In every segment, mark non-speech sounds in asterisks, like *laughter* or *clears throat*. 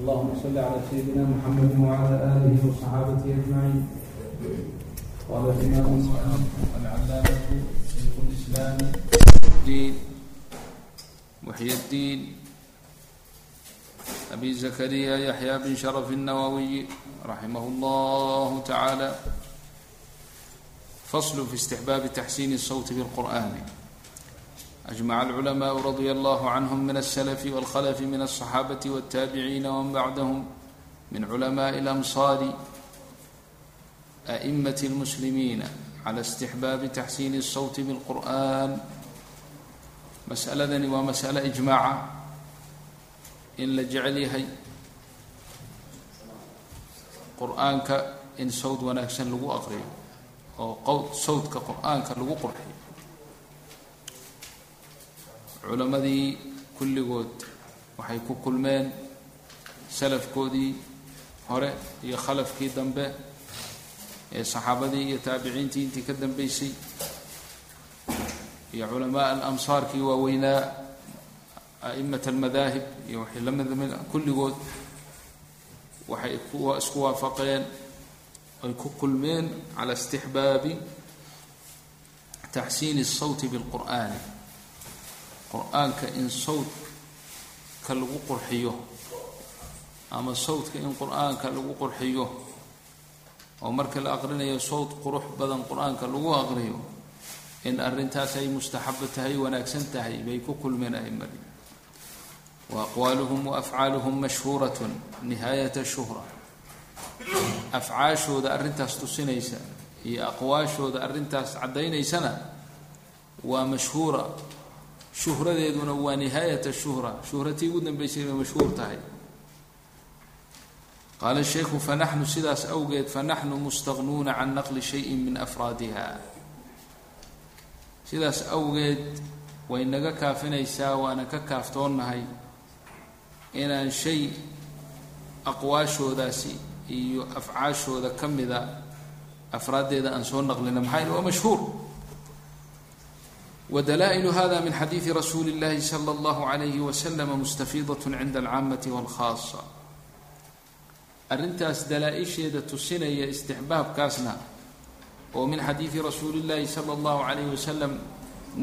اللهم صل على سيدنا محمد وعلى آله وصحابته أجمعين قال الإمام العلامة شيخ الإسلام الدين محي الدين أبي زكريا يحيى بن شرف النووي رحمه الله تعالى فصل في استحباب تحسين الصوت بالقرآن أجمع العلماء رضي الله عنهم من السلف والخلف من الصحابة والتابعين ومن بعدهم من علماء الأمصار أئمة المسلمين على استحباب تحسين الصوت بالقرآن mas'aladani waa mas'alo ijmaaca in la jecel yahay qur-aanka in sawd wanaagsan lagu aqriyo oo qowd sawdka qur-aanka lagu qurxiyo culammadii kulligood waxay ku kulmeen salafkoodii hore iyo khalafkii dambe ee saxaabadii iyo taabiciintii intii ka dambeysay iyo culamaa alamsaarkii waaweynaa a'imat almadaahib iyo waxay la mid mid kulligood waxay isku waafaqeen ay ku kulmeen cala istixbaabi taxsiini الsawti biاlqur'ani qur'aanka in sawdka lagu qurxiyo ama sawdka in qur'aanka lagu qurxiyo oo marka la aqrinayo sawd qurux badan qur'aanka lagu aqriyo in arrintaas ay mustaxabo tahay wanaagsan tahay bay ku kulmeen a'imadii wa aqwaaluhum wa afcaaluhum mashhuuratun nihaayata shuhra. Afcaashooda arrintaas tusinaysa iyo aqwaashooda arrintaas caddaynaysana waa mashhuura shuhradeeduna waa nihaayata shuhra shuhratii ugu dambeysay bay mashhuur tahay. Qaala sheikhu fanaxnu sidaas awgeed fanaxnu mustaqnuuna can naqli shayin min afraadiha. Sidaas awgeed way naga kaafinaysaa waana ka kaaftoonnahay inaan shay aqwaashoodaasi iyo afcaashooda ka mida afraaddeeda aan soo naqlina. Maxaa yidhi? Waa mashhuur wadalaa'ilu hada min xadiidi rasuuli اllahi salى اllahu عalayhi waslama mustafiidaة cinda alcaamati wاlkhaasa arrintaas dalaa-isheeda tusinaya istixbaabkaasna oo min xadiidi rasuuli llaahi sala allahu calayhi wasalam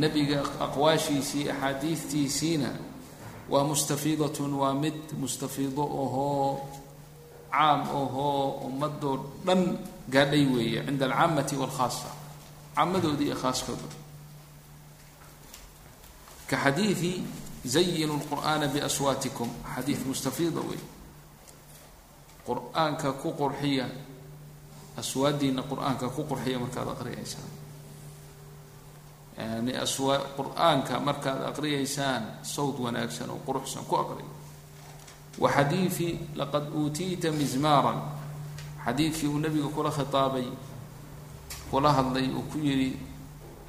nebiga aqwaashiisii axaadiidtiisiina waa mustafiidatun waa mid mustafiido ohoo caam ohoo ummadoo dhan gaadhay weeye cinda alcaamati waalkhaasa caamadoodi iyo khaaskooda ka xadiidi zayinu lqur'aana biaswaatikum xadiid mustafiida wey qur'aanka ku qurxiya aswaadiina qur'aanka ku qurxiya markaad aqriyaysaan yani aswa qur'aanka markaad aqriyaysaan sawd wanaagsan oo quruxsan ku aqriya wa xadiidi laqad uutiita mizmaaran xadiidkii uu nabiga kula khitaabay kula hadlay uu ku yidhi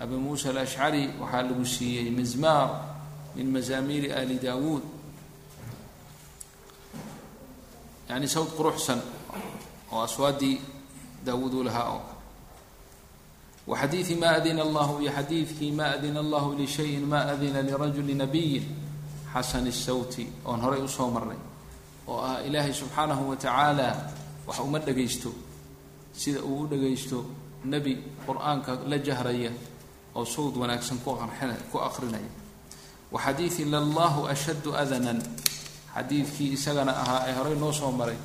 abi muusa alashcari waxaa lagu siiyey mizmaar min mazaamiiri ali daawuud. Yani sawd quruxsan oo aswaadii daawuud uu lahaa oo. Wa ma adina allahu iyo xadiidkii ma adina allahu lishayin ma oon horay u soo marnay oo ah ilaahay subxaanahu wa uma dhagaysto sida uu u dhagaysto qur'aanka la jahraya oo sawd wanaagsan ku aqrinaya. Wa xadiidi lallahu ashaddu adanan xadiidkii isagana ahaa ee horay noo soo maray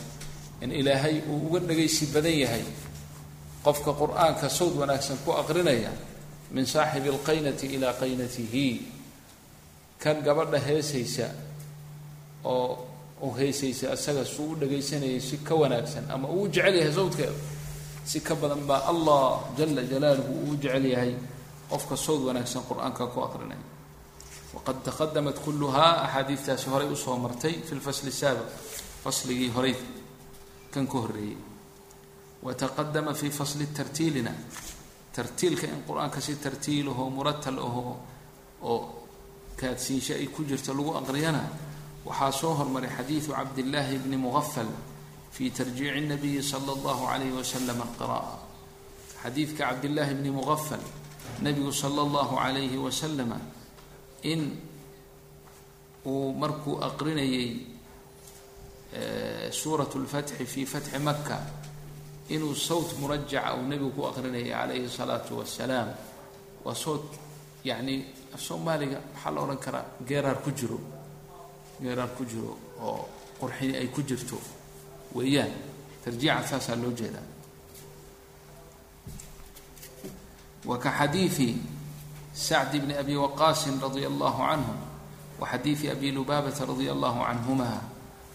in ilaahay uu uga dhagaysi badan yahay qofka qur'aanka sawd wanaagsan ku aqrinaya min saaxibi alqaynati ilaa qaynatihi. Kan gabadha heesaysa oo u heesaysa isaga suu u dhagaysanayay si ka wanaagsan ama uu jecel yahay sawdkeeda si ka badan baa allah jala jalaaluhu uu jecel yahay qofka sawd wanaagsan qur'aanka ku aqrinaya waqad taqadamat kulluhaa axaadiidtaasi horay u soo martay fi lfasli saabiq fasligii horay kan ka horreeyey. Wataqadama fi fasli tartiilina tartiilka in qur'aanka si tartiilahoo muratal ahoo oo kaadsiinsho ay ku jirto lagu aqriyana waxaa soo hormaray xadiidu cabdillaahi bni muqafal fi tarjiici nabiyi sala allahu calayhi wasalam alqira'a xadiidka cabdillaahi bni muqafal nabigu sala allahu calayhi wasalama in uu markuu aqrinayay suurat lfatxi fi fatxi maka inuu sawt murajaca uu nebigu ku aqrinayay calayhi salaatu wasalaam waa sawt yacni soomaaliga maxaa la odhan karaa geeraar ku jiro. Geeraar ku jiro oo qurxini ay ku jirto weeyaan. Tarjiica saasaa loo jeedaa sacd bni abi waqaasin radia allahu canhu wa xadiidi abi lubaabata radia allahu canhuma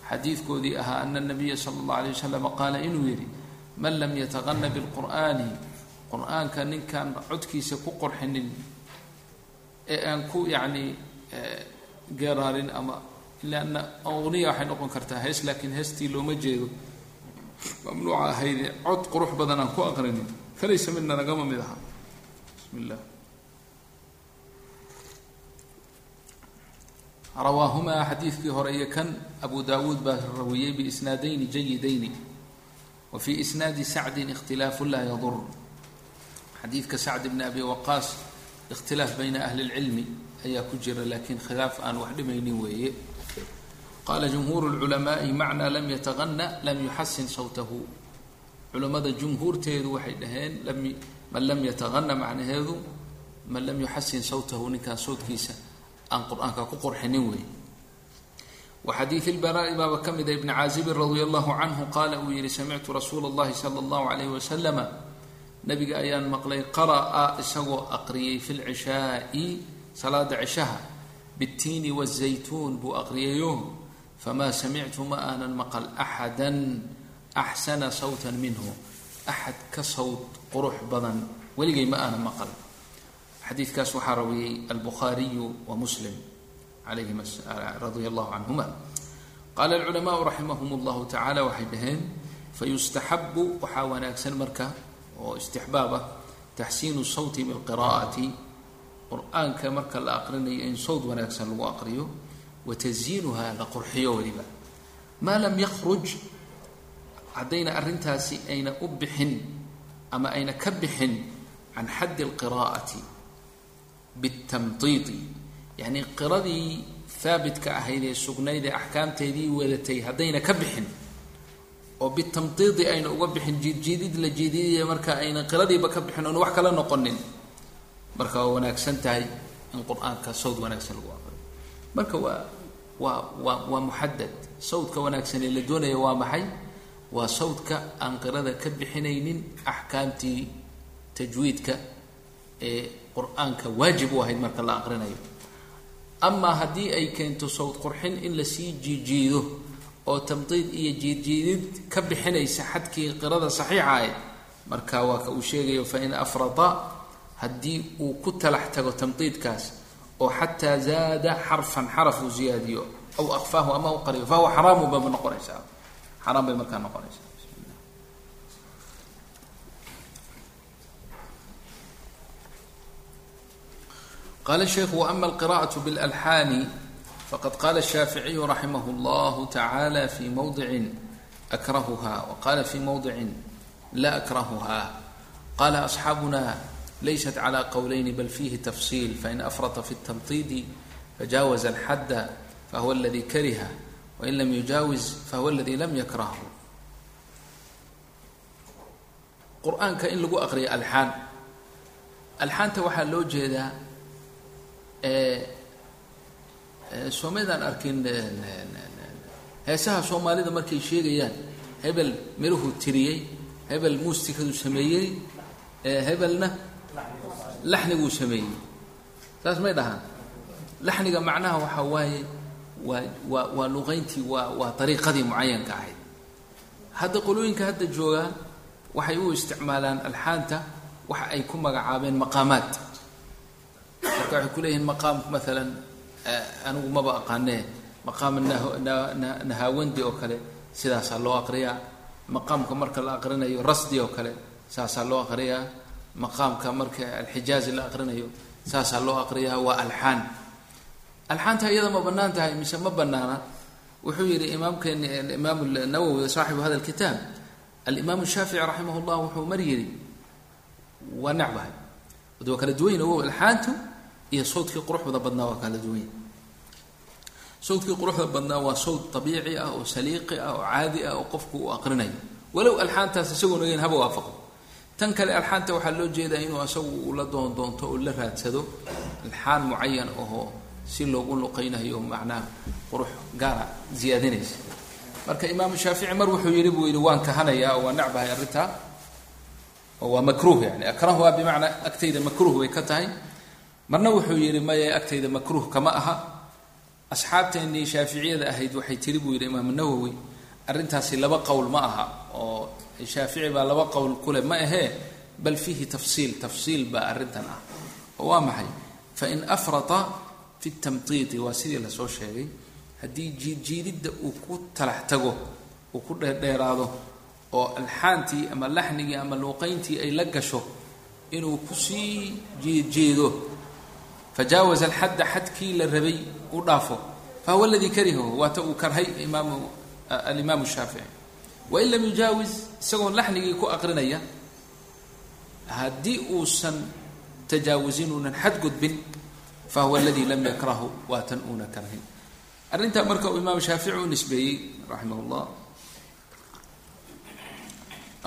xadiidkoodii ahaa ana nabiya sala allah alay wasalam qaala inuu yidhi man lam yataqana bilqur'aani qur'aanka ninkaan codkiisa ku qorxinin ee aan ku yacni geeraarin ama lanna aqniya waxay noqon kartaa hees laakiin heestii looma jeedo. Mamnuuca ahayde cod qurux badan aan ku aqrinin. Falaysa mina nagama mid aha bismi illah rawaahumaa xadiidkii hore iyo kan abu daawuud baa rawiyey biisnaadayni jayidayni wa fii isnaadi sacdin ikhtilaafu laa yadur xadiidka sacd bni abi waqaas ikhtilaaf bayna ahli اlcilmi ayaa ku jira laakiin khilaaf aan wax dhimaynin weeye qaala jumhuur اlculamaai macnaa lam yataqana lam yuxasin sawtahu culamada jumhuurteedu waxay dhaheen man lam yataqana macnaheedu man lam yuxasin sawtahu ninkaan sawtkiisa aan qur'aanka ku qorxinin weeye wa xadiidi lbaraai baaba ka mida ibni caazibin radia allahu canhu qaala uu yihi samictu rasuula اllahi sala اllahu alayh wasalama nabiga ayaan maqlay qara'a isagoo aqriyay fi lcishaai salaada cishaha bitiini wazaytuun buu aqriyayo famaa samictu ma aanan maqal axada axsana sawtan minhu. Axad ka sawt qurux badan. Weligay ma aanan maqal. Xadiidkaas waxaa rawiyey albukhaariyu wa muslim alayhim radia allahu canhuma qaala alculamaau raximahum llahu tacala waxay dhaheen fayustaxabu waxaa wanaagsan marka oo istixbaab ah taxsiinu sawti bilqiraa'ati. Qur'aanka marka la aqrinayo in sawt wanaagsan lagu aqriyo wa tasyiinuha la qurxiyo weliba. Maa lam yakhruj haddayna arrintaasi ayna u bixin ama ayna ka bixin can xaddi alqiraa'ati bitamtiidi yacnii qiradii haabitka ahayd ee sugnayd ee axkaamteedii wadatay haddayna ka bixin oo bitamtiidi ayna uga bixin jiidjiidid la jiididaya marka ayna qiradiiba ka bixin oona wax kala noqonin marka waa wanaagsan tahay in qur'aanka sawd wanaagsan lagu aqriyo marka waa waa waa waa muxadad sawdka wanaagsan ee la doonaya waa maxay waa sawdka aan qirada ka bixinaynin axkaamtii tajwiidka ee qur'aanka waajib u ahayd marka la aqrinayo. Amaa haddii ay keento sawd qurxin in la sii jiijiido oo tamdiid iyo jiidjiidid ka bixinaysa xadkii qirada saxiixa ahayd marka waa ka uu sheegayo fain afrada haddii uu ku talax tago tamdiidkaas oo xataa zaada xarfan xaraf uu ziyaadiyo aw akfaahu ama u qariyo fahuwa xaraamu baba noqonaysaa xaraam bay markaa noqonaysaa qala sheikhu waama alqira'aة bاlalxaani faqad qala الshaaficiyu raximah اllah tacala fi mawdicin akrahuha waqala fi mawdicin la akrahuha qala asxaabuna laysat clى qowlayni bal fihi tafsil fain afrata fi الtamطidi fajaawaza alxadda fahuwa aladi kariha wain lam yujaawiz fahuwa aladi lam yakrahu qur'aanka in lagu aqriyo alxaan alxaanta waxaa loo jeedaa soomaydaan arkin heesaha soomaalida markay sheegayaan hebel miruhu tiriyey hebel muusikadu sameeyey hebelna laxniguu sameeyey saas may dhahaan laxniga macnaha waxaa waaye waa waa waa luqayntii waa waa dariiqadii mucayanka ahayd. Hadda qolooyinka hadda joogaa waxay u isticmaalaan alxaanta waxa ay ku magacaabeen maqaamaad. Marka waxay ku leeyihiin maqaam maalan anigu maba aqaanee maqaam nahaawandi oo kale sidaasaa loo aqriyaa. Maqaamka marka la aqrinayo rasdi oo kale saasaa loo aqriyaa. Maqaamka marka alxijaazi la aqrinayo saasaa loo aqriyaa. Waa alxaan alxaanta iyada ma bannaan tahay mise ma bannaana? Wuxuu yihi imaamkeeni alimaam nawowi saaxibu hada lkitaab alimaam shaafici raximah llah wuxuu mar yidhi waa necbahay waa kala duwanya wow alxaantu iyo sawdkii quruxda badnaa waa kala duwanya sawdkii quruxda badnaa waa sawd abiici ah oo saliiqi ah oo caadi ah oo qofku uu aqrinayo. Walow alxaantaas isagoon ogeyn haba waafaqo. Tan kale alxaanta waxaa loo jeedaa inuu isagu ula doondoonto oo la raadsado alxaan mucayan ahoo si loogu luqaynayo macnaha qurux gaara ziyaadinaysa. Marka imaamu shaafici mar wuxuu yidhi buu yidhi waan kahanayaa oo waan necbahay arrintaa oo waa makruuh yani akrahuha bimacnaa agtayda makruuh bay ka tahay. Marna wuxuu yidhi maya agtayda makruuh kama aha. Asxaabteennii shaaficiyada ahayd waxay tiri buu yidhi imaamu nawowi arrintaasi laba qowl ma aha oo shaafici baa laba qowl kuleh ma ahee bal fiihi tafsiil tafsiil baa arrintan ah. Oo waa maxay? Fain afrata fi tamtiiti waa sidii la soo sheegay. Haddii jiidjiididda uu ku talax tago uu ku dheerdheeraado oo alxaantii ama laxnigii ama luuqayntii ay la gasho inuu ku sii jeejeedo fajaawaza alxadda xadkii la rabay u dhaafo. Fahuwa aladii karihahu waata uu karhay imaamu alimaamu shaafici wain lam yujaawis isagoon laxnigii ku aqrinaya haddii uusan tajaawusin uunan xadgudbin fahuwa aladii lam yakrahu waatan uuna karhin arrintaa marka uu imaam shaafici u nisbeeyey raximah llah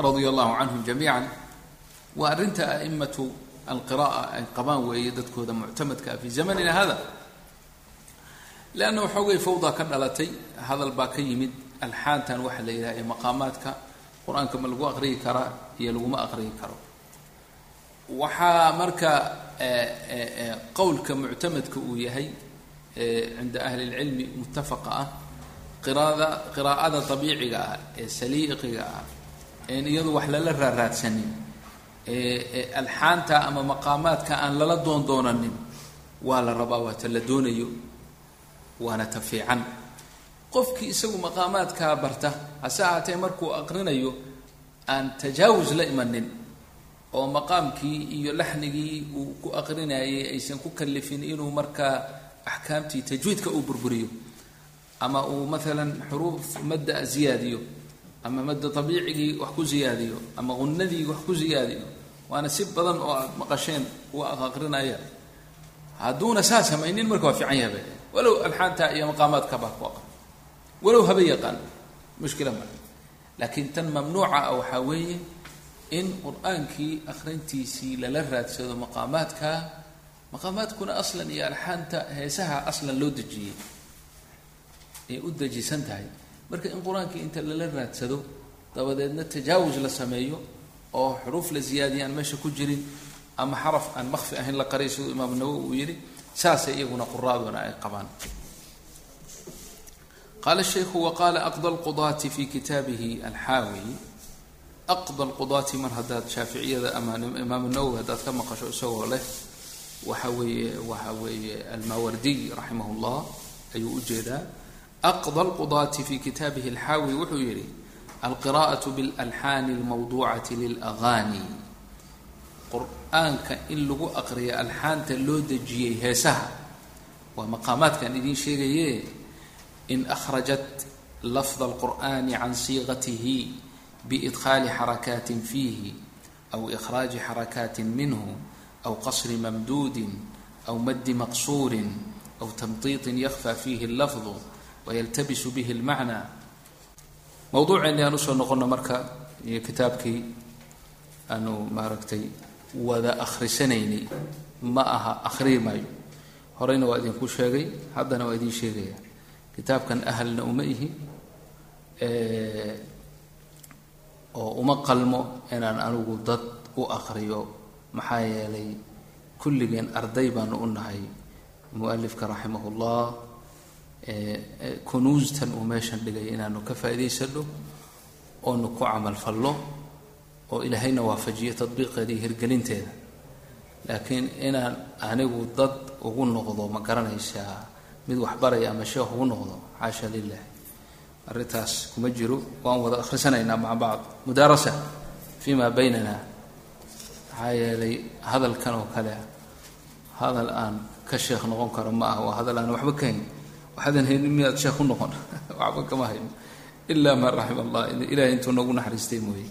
radia allahu canhum jamiica waa arrinta aimatu alqira'a ay qabaan weeye dadkooda muctamadka fi zamanina hada leanna waxoogay fawda ka dhalatay hadal baa ka yimid alxaantan waxaa la yidhaha ee maqaamaadka qur'aanka ma lagu aqriyi karaa iyo laguma aqriyi karo waxaa marka qowlka muctamadka uu yahay cinda ahli اlcilmi mutafaqa ah qiraada qiraa'ada abiiciga ah ee saliiqiga ah een iyadu wax lala raaraadsanin ee alxaanta ama maqaamaadka aan lala doondoonanin waa la rabaa waata la doonayo waana ta fiican. Qofkii isagu maqaamaadkaa barta hase ahaatee markuu aqrinayo aan tajaawus la imanin oo maqaamkii iyo laxnigii uu ku aqrinayay aysan ku kalifin inuu markaa axkaamtii tajwiidka uu burburiyo. Ama uu maalan xuruuf madda ziyaadiyo ama madda abiicigii wax ku ziyaadiyo ama qunadii wax ku ziyaadiyo. Waana si badan oo aad maqasheen kuwa aqrinaya hadduuna saa samaynin marka waa fiican yahay. Walow alxaanta iyo maqaamaadkaba ku aqri walow haba yaqaan. Mushkila male laakiin tan mamnuuca waxaa weeye in qur'aankii akhrintiisii lala raadsado maqaamaadka maqaamaadkuna aslan iyo alxaanta heesaha aslan loo dejiyey ay u dejisan tahay. Marka in qur'aankii inta lala raadsado dabadeedna tajaawus la sameeyo oo xuruuf la ziyaadiya aan meesha ku jirin ama xaraf aan makfi ahayn la qaray siduu imaamu nawowi uu yidhi saasay iyaguna quraaduna ay qabaan. Qaala shaykhu waqaala aqda lqudaati fi kitaabihi alxaawi aqbal qudaati mar haddaad shaaficiyada ama imaam nawowi haddaad ka maqasho isagoo leh waxa weeye waxa weeye almaawardiy raximah llah ayuu u jeedaa aqbal qudaati fi kitaabihi alxaawi wuxuu yidhi alqira'atu bilalxaani almawduucati lilaghani qur'aanka in lagu aqriyo alxaanta loo dejiyey heesaha waa maqaamaadkan idiin sheegaye in akhrajat lafda alqur'ani can siiqatihi bidkhaali xarakaatin fiihi aw ikhraaji xarakaatin minhu aw qasri mamduudin aw maddi maqsuurin aw tamtiitin yakhfa fiihi lafdu wayaltabisu bihi lmacnaa mowduuceeni aan u soo noqono marka iyo kitaabkii aanu maaragtay wada akhrisanaynay ma aha akhrii maayo horeyna waa idinku sheegay haddana waa idiin sheegaya kitaabkan ahalna uma ihi oo uma qalmo inaan anigu dad u aqriyo maxaa yeelay kulligeen arday baanu u nahay. Mualifka raximah ullah kunuustan uu meeshan dhigay inaanu ka faa'idaysano oonu ku camalfallo oo ilaahayna waafajiyo tadbiiqeeda iyo hirgelinteeda. Laakiin inaan anigu dad ugu noqdo ma garanaysaa mid waxbaraya ama sheekh ugu noqdo xaasha lilah arrintaas kuma jiro waan wada akhrisanaynaa maca bacd. Mudaarasa fi ma baynana maxaa yeelay hadalkan oo kale hadal aan ka sheekh noqon karo ma aha waa hadal aan waxba ka hayn waxaadan haynin miyaad sheekh u noqon? *laughs* Waxba kama hayno ilaa man raxima allah ilahay intuu noogu naxariistay mooye.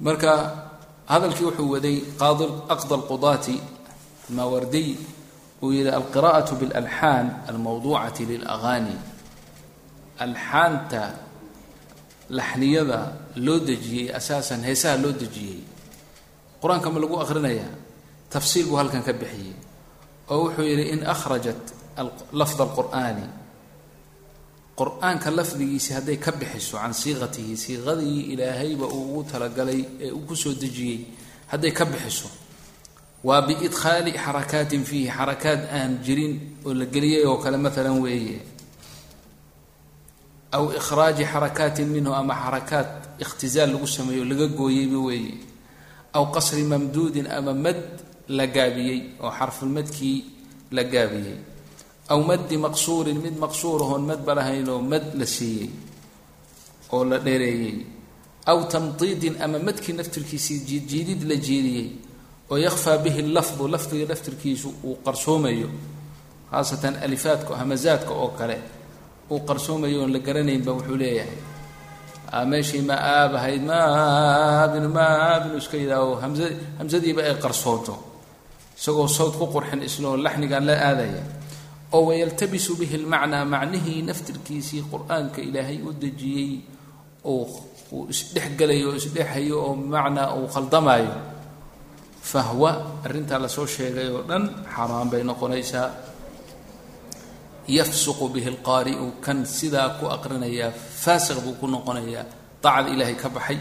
Marka hadalkii wuxuu waday qaadi aqda alqudaati maawardiy uu yihi alqira'aة bاlalxaan almawduucati lilagaani alxaanta laxniyada loo dejiyey asaasan heesaha loo dejiyey qur'aanka ma lagu aqrinayaa tafsiil buu halkan ka bixiyey oo wuxuu yidhi in akhrajat lafd alqur'aani qur'aanka lafdigiisi hadday ka bixiso can siiqatihi siiqadii ilaahayba uu ugu talagalay ee uu ku soo dejiyey hadday ka bixiso waa biidkhaali xarakaatin fiihi xarakaad aan jirin oo la geliyay oo kale maalan weeye aw ikhraaji xarakaatin minhu ama xarakaat ikhtizaal lagu sameeyo laga gooyeyba weeye aw qasri mamduudin ama mad la gaabiyey oo xarfulmadkii la gaabiyey aw maddi maqsuurin mid maqsuurahoon madba lahayn oo mad la siiyey oo la dheereeyey aw tamdiidin ama madkii naftirkiisii jiidjiidid la jiidiyey oo yakhfaa bihi lafdu lafdiga naftirkiisu uu qarsoomayo khaasatan alifaadka hamazaadka oo kale uu qarsoomayo oon la garanaynba wuxuu leeyahay. Meeshii ma aab ahayd maabinu maabinu iska yidhaaho. Hamza hamsadiiba ay qarsoonto. Isagoo sawd ku qurxin isloo laxnigaan la aadaya. Oo wayaltabisu bihi lmacnaa macnihii naftirkiisii qur'aanka ilaahay u dejiyey uu uu isdhexgelayo oo isdhexayo oo bimacnaa uu khaldamaayo. Fahwa arrintaa la soo sheegay oo dhan xaaraan bay noqonaysaa yafsuqu bihi lqaari'u kan sidaa ku aqrinayaa faasiq buu ku noqonayaa daacad ilaahay ka baxay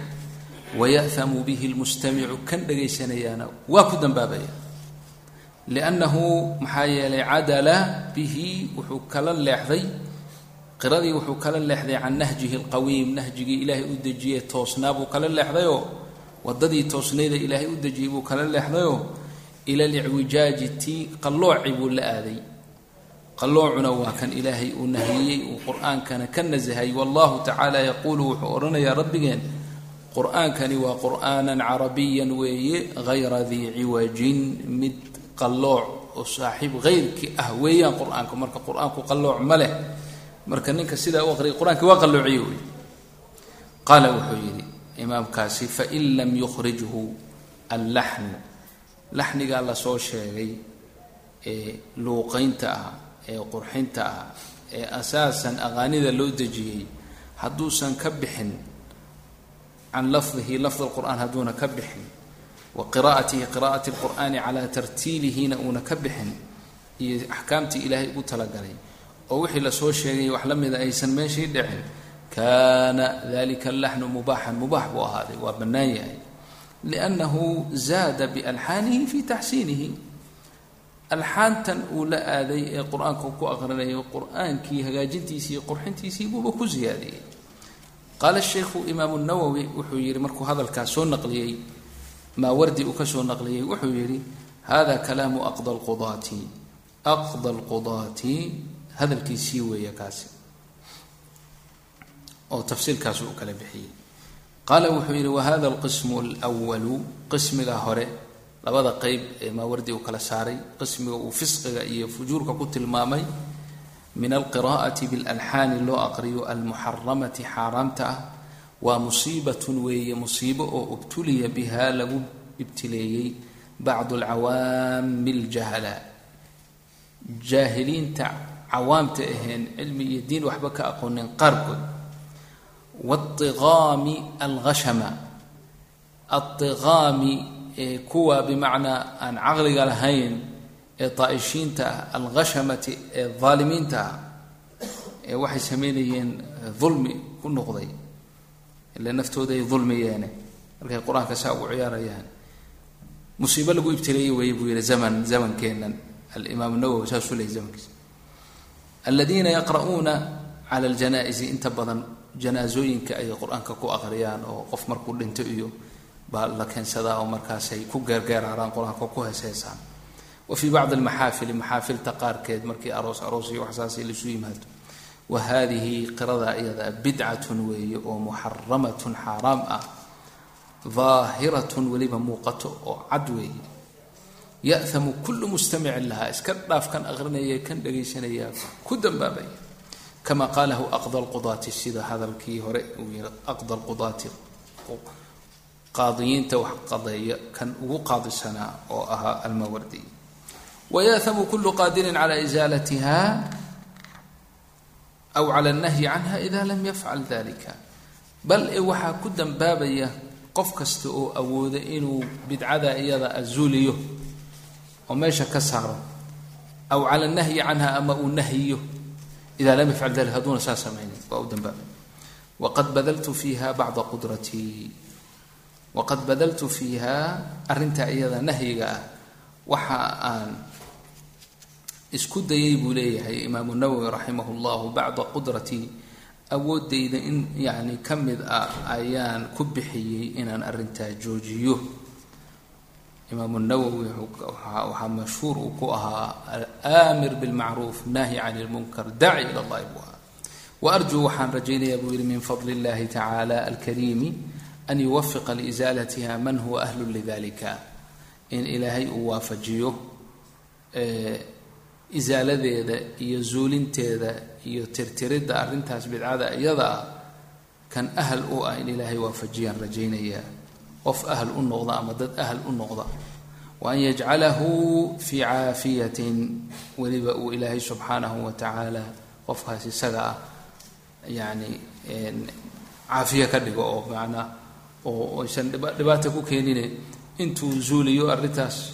waya'hamu bihi lmustamicu kan dhegaysanayaana waa ku dambaabaya. Liannahu maxaa yeelay cadala bihi wuxuu kala leexday qiradii wuxuu kala leexday can nahjihi alqawiim nahjigii ilaahay u dejiyey toosnaa buu kala leexdayoo waddadii toosnayda ilaahay u dejiyey buu kala leexdayoo ila licwijaaji tii qallooci buu la aaday qalloocuna waa kan ilaahay uu nahiyey uu qur'aankana ka nasahay. Wallahu tacaala yaquulu wuxuu odhanayaa rabbigeen qur'aankani waa qur'aanan carabiyan weeye hayra dii ciwajin mid qallooc oo saaxiib hayrkii ah weeyaan qur'aanku marka qur'aanku qallooc ma leh marka ninka sidaa u aqriyay qur'aankii waa qalloociye wey qaala wuxuu yidhi imaamkaasi fain lam yukhrijhu allaxnu. Laxnigaa la soo sheegay ee luuqaynta ah ee qurxinta ah ee asaasan aqaanida loo dejiyey hadduusan ka bixin can lafdihi lafd alqur'aan hadduuna ka bixin wa qiraa'atihi qiraa'ati alqur'aani calaa tartiilihina uuna ka bixin iyo axkaamtii ilaahay ugu talagalay oo wixii la soo sheegay wax la mida aysan meeshii dhicin kaana dalika allaxnu mubaaxan mubaax buu ahaaday waa bannaan yahay liannahu zaada bialxaanihi fi taxsiinihi alxaantan uu la aaday ee qur'aanka ku aqrinayo qur'aankii hagaajintiisii iyo qurxintiisii buuba ku siyaadiyey qaala sheikhu imaamu nawowi wuxuu yidhi markuu hadalkaas soo naqliyey maawardi uu ka soo naqliyey wuxuu yidhi hada kalaamu aqda lqudaati aqda lqudaati hadalkiisii weeye kaasi. Oo tafsiilkaas uu kala bixiyey. Qaala wuxuu yidhi wahada alqismu alwalu qismiga hore labada qeyb ee maawardi uu kala saaray qismiga uu fisqiga iyo fujuurka ku tilmaamay min alqiraa'ati bilalxaani loo aqriyo almuxaramati xaaraamta ah waa musiibatun weeye musiibo oo ubtuliya biha lagu ibtileeyey bacdu alcawaami aljahala jaahiliinta cawaamta aheen cilmi iyo diin waxba ka aqoonin qaarkood. Waaiqaami alghashama. Aiqaami kuwa bimacnaa aan caqliga lahayn ee daa'ishiinta ah alghashamati ee daalimiinta ah ee waxay sameynayeen dulmi ku noqday ile naftooda ay markay qur'aanka saa ugu ciyaarayaan. Musiibo lagu ibtileeyey weeye buu yihi zaman zamankeennan alimaam nawowi saasuu leeyay zamankiisa. Aladiina yaqra'uuna cala aljanaa-isi inta badan janaasooyinka ay qur'aanka ku aqriyaan oo qof markuu dhinto iyo baa la keensadaa oo markaasay ku geergeeraaraan qur'aanka ku heeseesaan wa fii bacdi almaxaafili maxaafilta qaarkeed markii aroos aroos iyo waxsaasi laisu yimaado. Wa haadihi qirada iyada bidcatun weeye oo muxaramatun xaaraam ah daahiratun weliba muuqato oo cad weeye. Ya'hamu kullu mustamicin lahaa iska dhaaf kan aqrinaya kan dhagaysanaya ku dambaabaya. Kama qaalahu aqda alqudaati sida hadalkii hore uu yihi aqda alqudaati qaadiyiinta wax qadeeya kan ugu qaadisanaa oo ahaa almawardi. wayaahamu kulu qaadirin cala isaalatiha aw cala alnahyi canha ida lam yafcal dalika bal e waxaa ku dambaabaya qof kasta oo awooda inuu bidcada iyada azuuliyo oo meesha ka saaro aw cala alnahyi canha ama uu nahyiyo ida lam yafcal dalika hadduuna saa samaynin waa u dambaabay waqad badaltu fiiha bacda qudratii waqad badaltu fiiha arrinta iyada nahyiga ah waxa aan isku dayay buu leeyahay imaamu nawowi raximah llahu bacda qudratii awoodayda in yani ka mid ah ayaan ku bixiyey inaan arrintaa joojiyo imaamu nawowi waxaa mashhuur uu ku ahaa aamir bilmacruuf naahi can lmunkar daaci ila llahi buu ahaa waarjuu waxaan rajaynayaa buu yihi min fadli اllahi tacaala alkariimi an yuwafiqa liisaalatiha man huwa ahlu lidalika in ilaahay uu waafajiyo isaaladeeda iyo zuulinteeda iyo tirtiridda arrintaas bidcada iyada ah kan ahal u ah in ilaahay waafajiyaan rajaynayaa qof ahal u noqda ama dad ahal u noqda wa an yajcalahu fii caafiyatin weliba uu ilaahay subxaanahu wa tacaala qofkaas isaga ah yacni caafiye ka dhigo oo macnaa oo aysan dhibaata ku keenine. Intuu zuuliyo arrintaas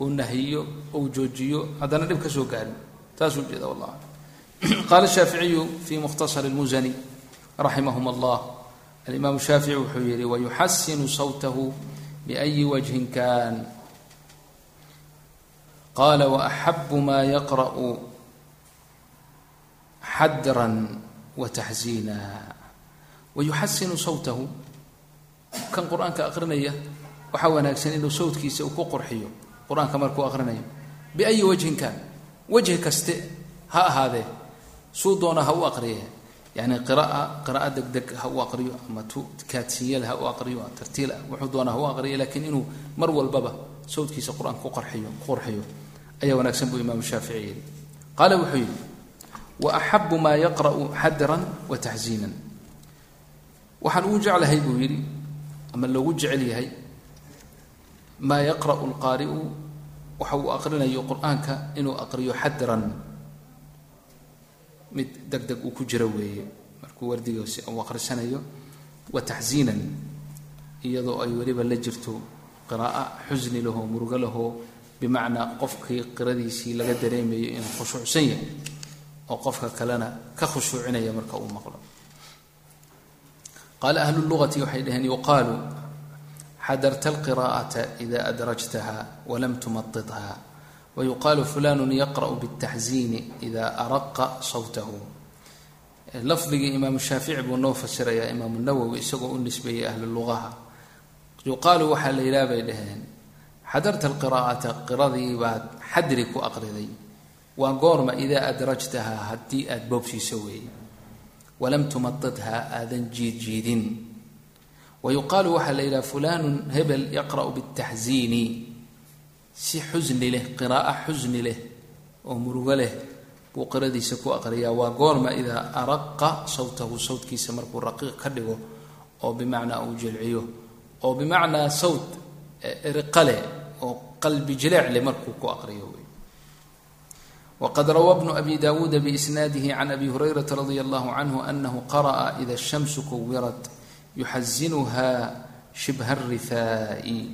uu nahiyo ou joojiyo haddana dhib ka soo gaarin. Taasuu jeeda wallah *clears throat* qaala shaaficiyu fi mukhtasar lmusani raximahum allah alimaamu shaafici wuxuu yihi wayuxasinu sawtahu biأyi wajhin kan qala waaxabu ma yaqra'u xadran wataxziina wayuxasinu sawtahu kan qur'aanka aqrinaya waxaa wanaagsan inuu sawtkiisa uu ku qurxiyo. Qur'aanka markuu aqrinayo biayi wajhin kaan wajhi kaste ha ahaadee suu doona ha u aqriye. Yani qiraa qira'a degdeg ha u aqriyo ama tu ha u aqriyo tartiil wuxuu doona ha u aqriyo laakiin inuu mar walbaba sawtkiisa qur'aanka ku qarxiyo ku qurxiyo. Ayaa wanaagsan buu imaamu shaafici yidhi. Qaala wuxuu yidhi wa maa yaqra'u xadran wa taxziinan waxaan ugu jeclahay buu yidhi ama loogu jecel yahay maa yaqra'u lqaari'u waxa uu aqrinayo qur'aanka inuu aqriyo xadran. Mid deg deg uu ku jiro weeye markuu wardiga uu aqrisanayo wa taxziinan iyadoo ay weliba la jirto qira'a xusni lahoo murugo lahoo bimacnaa qofkii qiradiisii laga dareemayo inuu khushuucsan yahay oo qofka kalena ka khushuucinaya marka uu maqlo qaala ahlu lugati waxay dhaheen yuqaalu xadarta alqira'ata ida adrajtaha walam tumadidha wayuqaalu fulanu yaqra'u bاtaxziini ida araqa sawtahu lafdigii imaamu shaafici buu noo fasirayaa imaamu nawowi isagoo u nisbeeyey ahlu lugaha yuqaalu waxaa la yidhaha bay dhaheen xadarta alqira'ata qiradii baad xadri ku aqriday waa goorma idaa adrajtaha haddii aada boobsiiso weeye walam tumadidha aadan jiidjiidin wayuqaalu waxaa la yidhaha fulanu hebel yaqra'u bاtaxziini si xusni leh qiraa'o xusni leh oo murugo leh buu qiradiisa ku aqriyaa waa goorma idaa araqa sawtahu sawtkiisa markuu raqiiq ka dhigo oo bimacnaa uu jilciyo oo bimacnaa sawt riqa leh oo qalbi jileec leh markuu ku aqriyo wqad rawaa bnu abi dawuuda biisnaadihi can abi hurayrata radia allahu canhu anahu qara'a ida shamsu kuwirat yuxazinuha shibha اrihaa'i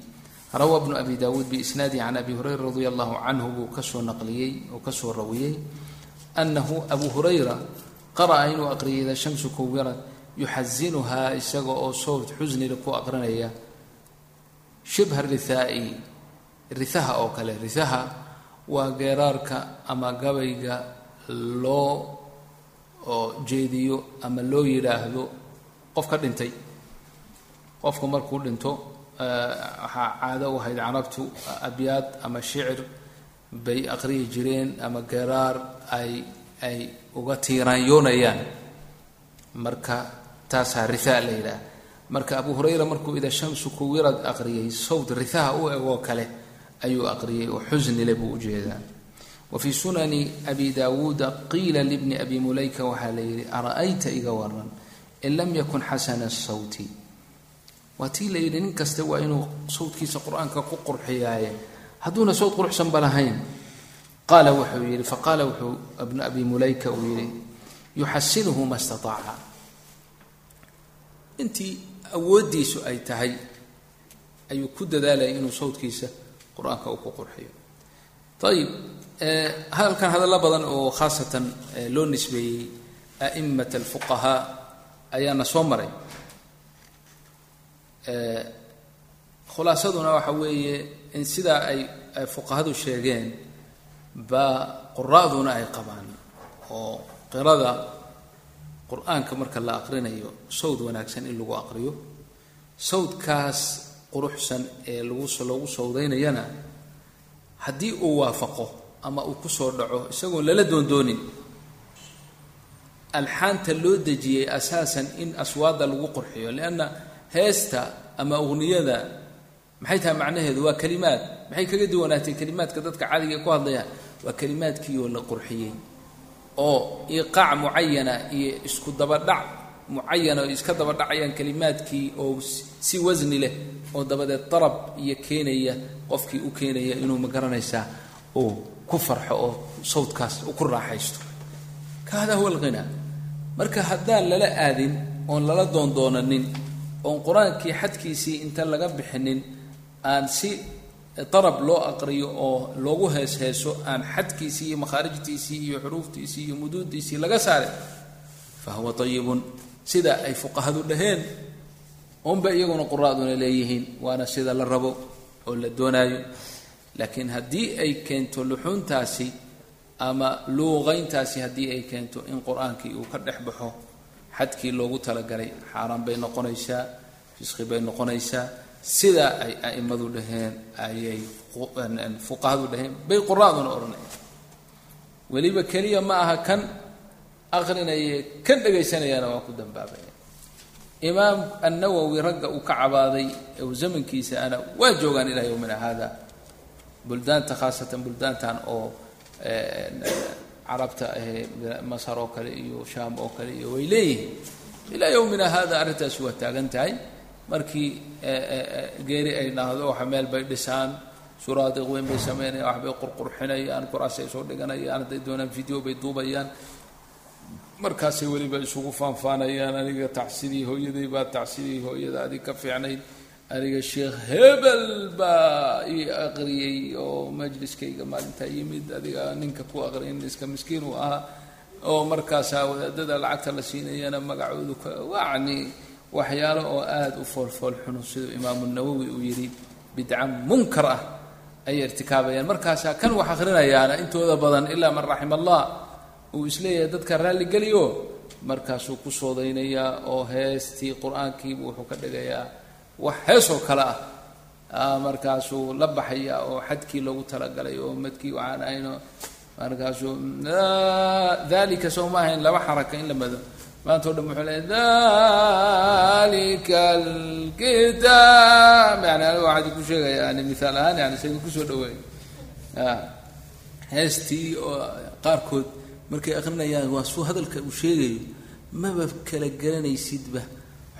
rawaa bnu abi dawuud biisnaadihi can abi hurayra radia allahu canhu buu ka soo naqliyey oo ka soo rawiyey anahu abu hurayra qara'a inuu aqriyay ida shamsu kuwirat yuxazinuhaa isaga oo sowt xusnila ku aqrinaya shibha rihaa'i rihaha oo kale rihaha waa geeraarka ama gabayga loo jeediyo ama loo yidhaahdo qof ka dhintay. Qofka markuu dhinto waxaa caado u ahayd carabtu abyaad ama shicir bay aqriyi jireen ama geeraar ay ay uga tiiraanyoonayaan marka taasaa rihaa la yidhaah. Marka abu hurayra markuu ida shamsu kuwirad aqriyay sawt rihaha u egoo kale ayuu aqriyay oo xusnile buu u jeedaa wa fii sunani abi daawuuda qiila libni abi mulayka waxaa la yidhi ara-ayta iga waran in lam yakun xasana sawti waa tii la yidhi nin kasta waa inuu sawtkiisa qur'aanka ku qurxiyaaye. Hadduuna sawt quruxsanba lahayn. Qaala wuxuu yidhi faqaala wuxuu ibnu abi mulayka uu yidhi yuxasinuhu ma stataaca intii awooddiisu ay tahay ayuu ku dadaalaya inuu sawdkiisa qur'aanka uu ku qurxiyo. Ayib hadalkan hadallo badan oo khaasatan loo nisbeeyey a'imat alfuqahaa ayaana soo maray. Khulaasaduna waxa weeye in sidaa ay fuqahadu sheegeen baa quraa'duna ay qabaan oo qirada qur'aanka marka la aqrinayo sawd wanaagsan in lagu aqriyo sawdkaas quruxsan ee lagu loogu sawdaynayana haddii uu waafaqo ama uu ku soo dhaco isagoon lala doondoonin alxaanta loo dejiyey asaasan in aswaadda lagu qurxiyo lianna heesta ama ugniyada maxay tahay macnaheedu? Waa kalimaad maxay kaga duwanaatay kalimaadka dadka caadiga ee ku hadlayaan waa kalimaadkiioo la qurxiyey oo iqaac mucayana iyo isku dabadhac mucayana oo iska dabadhacayaan kalimaadkii oo si wasni leh oo dabadeed darab iyo keenaya qofkii u keenaya inuu ma garanaysaa uu ku farxo oo sawdkaas ku raaxaysto. Ka hada huwa alghinaa marka haddaan lala aadin oon lala doondoonanin oon qur'aankii xadkiisii inta laga bixinin aan si darab loo aqriyo oo loogu heesheeso aan xadkiisii iyo makhaarijtiisii iyo xuruuftiisii iyo muduudiisii laga saarin fa huwa ayibun sida ay fuqahadu dhaheen unba iyaguna quraaduna leeyihiin waana sida la rabo oo la doonaayo. Laakiin haddii ay keento luxuuntaasi ama luuqayntaasi haddii ay keento in qur'aankii uu ka dhex baxo xadkii loogu talagalay xaaraan bay noqonaysaa fisqi bay noqonaysaa. Sidaa ay a'immadu dhaheen ayay fuqahadu dhaheen bay quraaduna odhanayaan. Weliba keliya ma aha kan aqrinaye kan dhagaysanayaana waa ku dambaabaya imaam annawowi ragga uu ka cabaaday u zamankiisa ana waa joogaan ilaa yowmina hada buldaanta khaasatan buldaantan oo carabta ahee masar oo kale iyo shaam oo kale iyo way leeyihiin. Ilaa yowmina hada arrintaasi waa taagan tahay. Markii geeri ay dhahdo waxa meel bay dhisaan suraadiq weyn bay samaynayaan waxbay qurqurxinayaan kuraasay soo dhiganayaan hadday doonaan video bay duubayaan markaasay weliba isugu faanfaanayaan aniga tacsidii hooyaday baa tacsidii hooyada adig ka fiicnayd aniga sheekh hebel baa ii aqriyey oo majliskayga maalintaa yimid adiga ninka ku aqriyin iska miskiin uu ahaa oo markaasaa wadaadada lacagta la siinayana magacoodu ka wacni waxyaalo oo aada u foolfool xuno siduu imaamu nawowi uu yidhi bidca munkar ah ayay irtikaabayaan. Markaasaa kan wax akrinayaana intooda badan ilaa man raxima allah uu is leeyahay dadka raalligeliyo markaasuu ku soodaynayaa oo heestii qur'aankiibu wuxuu ka dhigayaa wax heesoo kale ah. Markaasuu la baxayaa oo xadkii loogu talagalay oo madkii waxaan ahayno markaasuu dalika soo ma ahayn laba xaraka in la mado maanta o dhan wuxuu leeya dalika alkitaab yani aniga waxaadi ku sheegaya yani mihaal ahaan yani sayga ku soo dhaweey heestii oo qaarkood markay akrinayaan waa suu hadalka uu sheegayo maba kala garanaysidba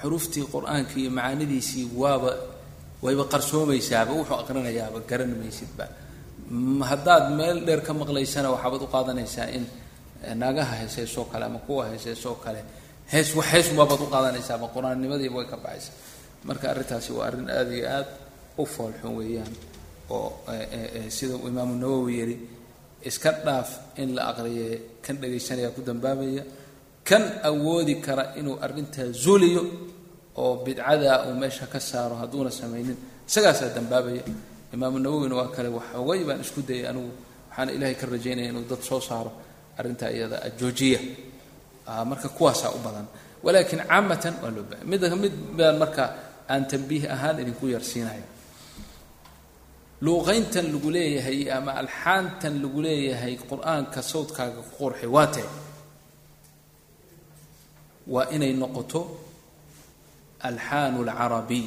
xuruuftii qur'aanka iyo macaanidiisii waaba wayba qarsoomaysaaba wuxuu aqrinayaaba garan haddaad meel dheer ka maqlaysana waxaabaad u qaadanaysaa in naagaha heeseysoo kale ama kuwa heeseysoo kale hees wax hees waabaad u qaadanaysaaba qur'aannimadiiba way ka baxaysa. Marka arrintaasi waa arrin aada iyo aad u foolxun weeyaan oo sida uu imaamu nawowi yidhi iska dhaaf in la aqriye kan dhagaysanaya ku dambaabaya. Kan awoodi kara inuu arrintaa zuuliyo oo bidcadaa uu meesha ka saaro hadduuna samaynin isagaasaa dambaabaya. Imaamu nawowina waa kale waxoogay baan isku dayay anigu waxaana ilaahay ka rajaynaya inuu dad soo saaro arrintaa iyada ajoojiya. Marka kuwaasaa u badan. Walaakiin caamatan waa loo bahay mid mid baan marka aan tambiih ahaan idinku yarsiinaya luuqayntan lagu leeyahay ama alxaantan lagu leeyahay qur'aanka sawdkaaga ku qurxi waa tee. Waa inay noqoto alxaanu alcarabiy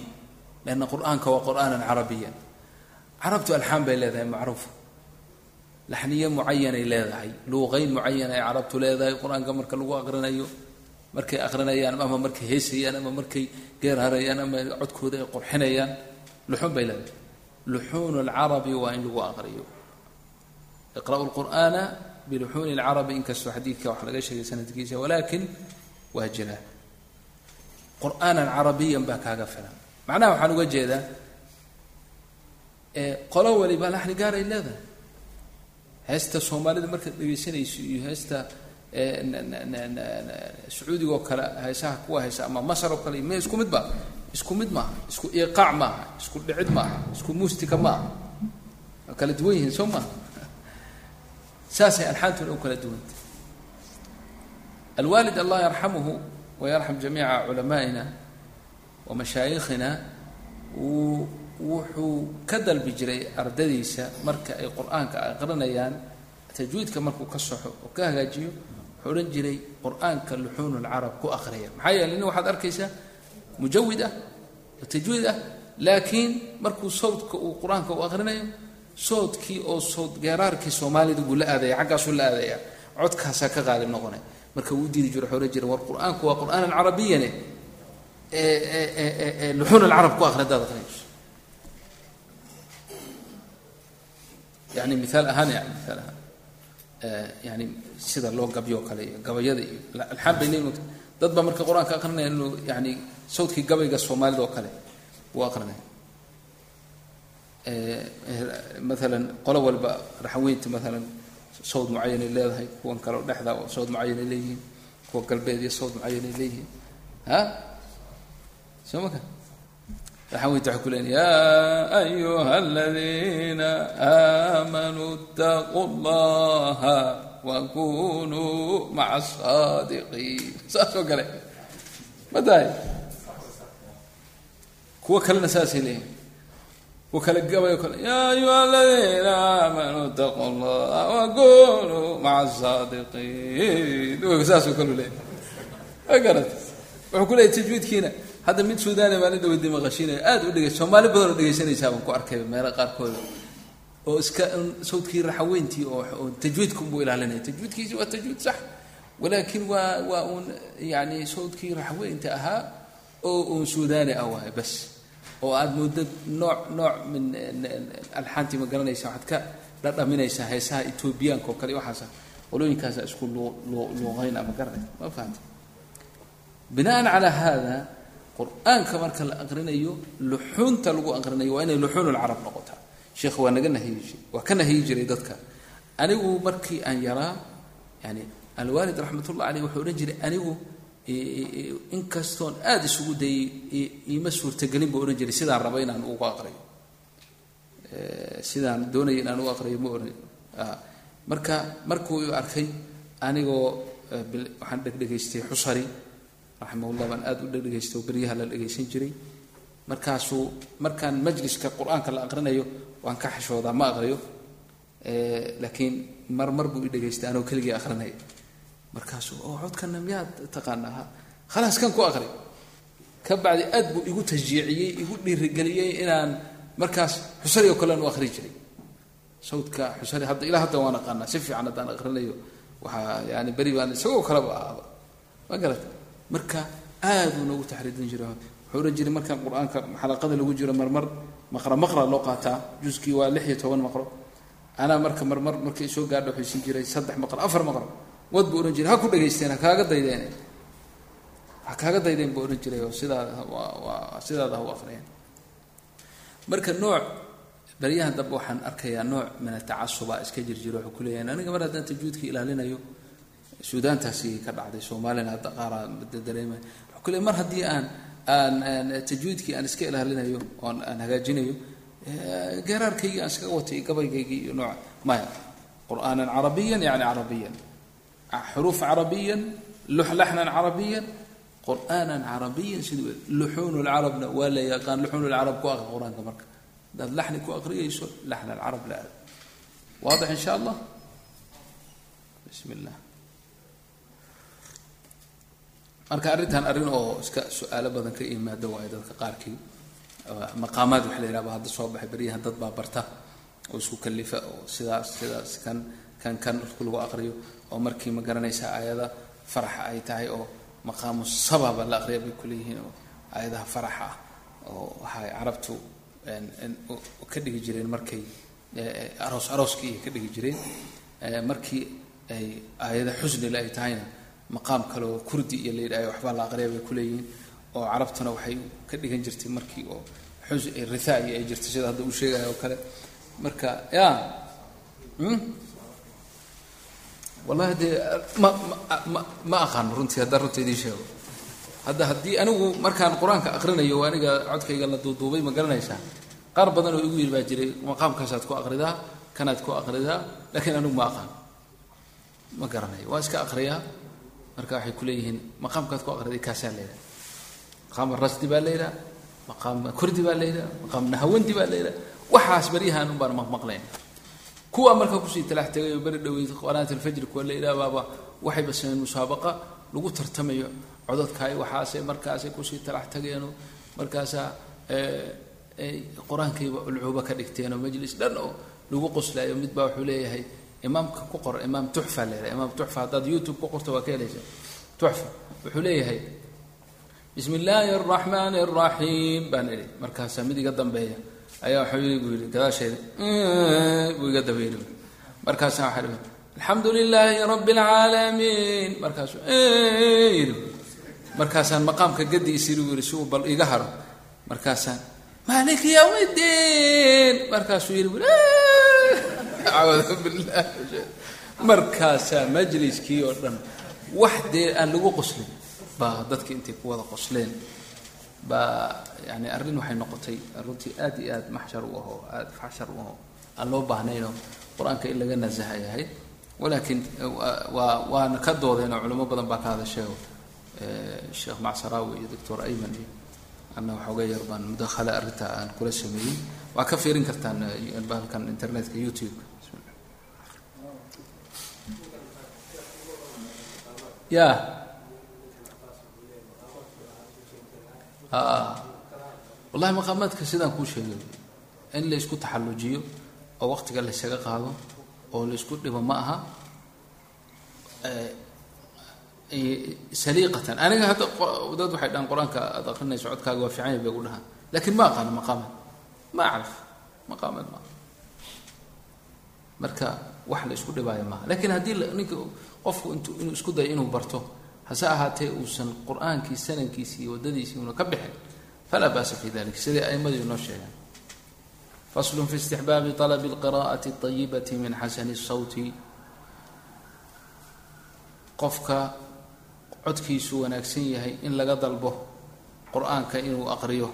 lanna qur'aanka waa qur'aanan carabiyan. Carabtu alxaan bay leedahay macruufa laxniyo mucayanay leedahay. Luuqayn mucayan ay carabtu leedahay qur'aanka marka lagu aqrinayo markay aqrinayaan ama markay heesayaan ama markay geerharayaan ama codkooda ay qurxinayaan luxuun bay leedahay luxuun alcarabi waa in lagu aqriyo iqra'u lqur'aana biluxuuni lcarabi inkastoo xadiidka wax laga sheegay sanadkiisa walaakin waa jiraa qur'aanan carabiyan baa kaaga filan macnaha waxaan uga jeedaa qolo waliba laxni gaar ay leedahay heesta soomaalida markaad dhegaysanayso iyo heesta sacuudiga oo kale heesaha kuwa heesa ama masar oo kale m isku mid ba isku mid maaha isku iqaac maaha isku dhicid maaha isku muustika maaha. Waa kala duwan yihiin soo maaha saasay alxaantuna u kala duwantay alwaalid allah yarxamuhu wayarxam jamiica culamaa'ina wa mashaayikhina wuu wuxuu ka dalbi jiray ardadiisa marka ay qur'aanka aqrinayaan tajwiidka markuu ka soxo oo ka hagaajiyo wuxuu odhan jiray qur'aanka luxuunu lcarab ku aqriya maxaa yeele nin waxaad arkaysaa mujawid ah oo tajwiid ah laakiin markuu sawdka uu qur'aanka u aqrinayo soodkii oo sood geeraarkii soomaalida buu la aadaya xaggaasuu la aadaya codkaasaa ka qaalib noqonay. Marka wuu diidi jiro odhan jiray war qur'aanku waa qur'aanan carabiyane luxuun alcarab ku aqri hadaad aqrinayso yani miaal ahaan miaal ahaan yani sida loo gabyo kale iyo gabayada iyo alxaan bay leeyihiin dad baa marka qur'aanka aqrinaya inuu yani sawdkii gabayga soomaalida oo kale wuu aqrinaya maalan qolo walba raxweynta maalan sawd mucayanay leedahay kuwan kale dhexda sawd mucayanay leeyihiin kuwa galbeed iyo sawd mucayanay leeyihiin. Ha? Soo maka waxay ku leeyihiin ya ayuha aladiina aamanuu اtaquu llaha wakunuu maca asaadiqiin saas kale. Ma kuwo kalena saasay leeyihiin kuwa kale gabay kale ya ayuha aladiina aamanuu اtaquu llaha wakunuu maca asaadiqiin saasoo kaleu leeyahy garata wuxuu ku leeyahy tajwiidkiina hadda mid suudania maalin dhaweydi maqashiinayo aada u dhegey soomaali badan oo dhegaysanaysaa baan ku arkay meelo qaarkooda oo iska sawdkii raxaweyntii oo tajwiidka unbuu ilaalinaya. Tajwiidkiisi waa tajwiid sax walaakin waa waa uun yani sawdkii raxweynta ahaa oo uun suudani ah waay bas oo aada muddo nooc nooc min alxaantii ma garanaysa waxaad ka dhadhaminaysaa heesaha etoobiyaanka oo kale waxaasa qolooyinkaasa isku luuqeyn ama garanay ma fahamta binaan calaa hada qur'aanka marka la aqrinayo luxuunta lagu aqrinayo waa inay luxuun lcarab noqotaa. Sheekh waa naga nahiyi waa ka nahiyi jiray dadka. Anigu markii aan yaraa yani alwaalid raxmatullah aleyh wuxuu odhan jiray anigu inkastoon aada isugu dayay iima suurtagelin buu odhan jiray sidaan raba inaan ugu aqriyo sidaan doonaya inaan ugu aqriyo ma ohan marka markuu arkay anigoo waxaan dhegdhegaystay xusari raximahullah baan aada u dhegdhegaystay oo beryaha la dhegaysan jiray. Markaasuu markaan majliska qur'aanka la aqrinayo waan ka xishoodaa ma aqriyo laakiin mar buu i dhegaystay anoo keligii aqrinaya markaasuu oo codkana miyaad taqaanaa. Khalaas kan ku aqri. Ka bacdi aad buu igu tashjiiciyey igu dhiirigeliyey inaan markaas xusari oo kalean u aqri jiray. Sawdka xusari hadda ilaa hadda waan aqaanaa si fiican haddaan aqrinayo waxaa yani beri baan isagoo kaleba ahaaba ma garata marka aaduu noogu taxriidin jira wuxuu odhan jiray markaan qur'aanka xalaqada lagu jiro marmar maqra maqra loo qaataa. Juskii waa lix iyo toban maqro. Anaa marka marmar markay soo gaadha waxaysin jiray saddex maqro afar maqro wad buu odhan jiray ha ku dhegaysteen ha kaaga daydeen. Ha kaaga daydeen buu odhan jiray oo sidaada waa sidaada ha u aqriyeen marka nooc baryahan dambe waxaan arkayaa nooc min atacasuba iska jirjiro wuxuu ku leeyahay aniga mar haddaan tajwiidka ilaalinayo suudaantaasi ka dhacday soomaalina hadda qaaraa dareema wuxuu ku leeyahy mar haddii aan aan tajwiidkii aan iska ilaalinayo oon aan hagaajinayo geeraarkaygii aan iskaga watay gabaygaygii iyo nooca maya qur'aanan carabiyan yani carabiyan xuruuf carabiyan laxnan carabiyan qur'aanan carabiyan sidii luxuun lcarabna waa la yaqaan luxuun lcarab ku aqri qur'aanka marka. Haddaad laxni ku aqriyayso laxna alcarab la aad waadix in allah? Bismi illah marka arrintan arrin oo iska su'aalo badan ka yimaado waayo dadka qaarkii maqaamaad waxa la yihahba hadda soo baxay beryahan dad baa barta oo isku kalifa oo sidaas sidaas kan kan kan lagu aqriyo oo markii ma garanaysa aayada faraxa ay tahay oo maqaamu sababa la aqriya bay kuleeyihiin oo aayadaha faraxa ah oo waxay carabtu ka dhigi jireen markay aroos arooskii ka dhigi jireen markii ay aayada xusnile ay tahayna maqaam kale oo kurdi iyo la yidhahyo waxbaa la aqriya bay kuleeyihiin oo carabtuna waxay ka dhigan jirtay markii oo xus ritha ay jirtay sida hadda uu sheegayo oo kale. Marka ya wallahi dee ma ma ma aqaano runtii haddaan runta idiin sheego. Hadda haddii anigu markaan qur'aanka aqrinayo aniga codkayga la duuduubay ma garanaysaa qaar badan oo igu yidhi baa jiray maqaamkaasaad ku aqridaa kanaad ku aqridaa laakiin anigu ma aqaan. Ma garanayo waa iska aqriyaa marka waxay kuleeyihiin maqaamkaad ku aqriday kaasaa la yidhaha maqaam rasdi baa la yidhaha maqaam kurdi baa la yidhaha maqaam nahawandi baa la yidhaha waxaas baryahan un baan maqmaqlayn kuwa marka ku sii talax tegay oo beri dhaweyd qanaat alfajri kuwa la yidhaha baaba waxayba sameen musaabaqa lagu tartamayo cododkaay waxaasay markaasay ku sii talax tageenoo markaasaa qur'aankayba ulcuuba ka dhigteenoo majlis dhan oo lagu qoslaayo mid baa wuxuu leeyahay imaamka ku qor imaam tuxfa yidhaha imaam tuxfa haddaad youtube ku qorto waa ka helaysaa tuxfa wuxuu leeyahay bismi illaahi araxmaani araxiim baan idhi markaasaa mid iga dambeeya ayaa yidhi buu yidhi gadaasheeda buu iga daba yidhi markaasaa dhihi alxamdu lilaahi rabbi alcaalamiin markaasuu yidhi. Markaasaan maqaamka gadiisiri buu yidhi si bal iga haro. Markaasaan maaliki yawm iddiin markaasuu acuudu billah markaasaa majliskii oo dhan wax dee aan lagu qoslin baa dadki intay ku wada qosleen baa yani arrin waxay noqotay runtii aad iyo aad maxshar u aho aad faxshar u aho. Aan loo baahnaynoo qur'aanka in laga nasahay ahayd walaakiin waa waana ka doodeen oo culimo badan baa ka hadasheeo sheekh macsaraawi iyo doctor ayman iyo ana waxooga yar baan mudakhala arrinta aan kula sameeyey. Waa ka fiirin kartaan bahalkan internetka youtube-ka. Ya wallahi maqaamaadka sidaan kuu sheegay in la taxallujiyo oo waqtiga laysaga qaado oo la dhibo ma aha saliiqatan. Aniga hadda dad waxay dhahaan qur'aanka aad aqrinayso codkaaga waa fiican yahay bay gu dhahaan. Lakin ma aqaano maqaamaad ma acrif. Maqaamaad ma marka wax la dhibaayo maaha. Lakin haddii ninka qofku int inuu isku dayo inuu barto hase ahaatee uusan qur-aankii sanadkiisi iyo waddadiisii una ka bixin falaa ba'sa fi dalik sidai a'imadii inoo sheegaan faslu fi istixbaabi طalabi اlqira'ati الطayibati min xasani الsawti qofka codkiisu wanaagsan yahay in laga dalbo qur-aanka inuu aqriyo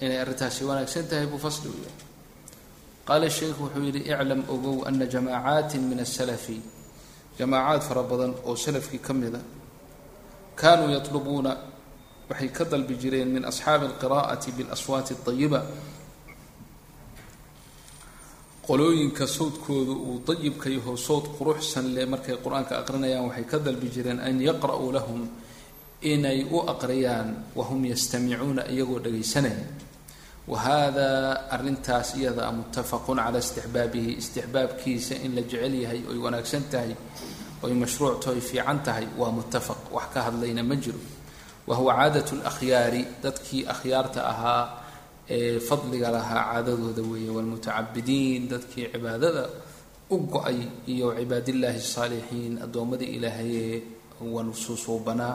inay arrintaasi wanaagsan tahay buu fasli u yahay qaala sheikhu wuxuu yidhi iclam ogow ana jamaacaati min asalafi jamaacaad fara badan oo salafkii ka mida kaanuu yatlubuuna waxay ka dalbi jireen min asxaabi alqira'ati bilaswaati alayiba qolooyinka sawdkoodu uu dayibka yaho sawd quruxsan leh markay qur'aanka aqrinayaan waxay ka dalbi jireen an yaqra'uu lahum inay u aqriyaan wahum yastamicuuna iyagoo dhagaysanaya wa hada arrintaas iyada muttafaqun cala istixbaabihi istixbaabkiisa in la jecel yahay oy wanaagsan tahay oy mashruucto oy fiican tahay waa muttafaq. Wax ka hadlayna ma jiro. Wa huwa caadat lakhyaari dadkii akhyaarta ahaa ee fadliga lahaa caadadooda weeye waalmutacabidiin dadkii cibaadada u go'ay iyo cibaadillaahi asaalixiin addoommadii ilaahayee wansusuubanaa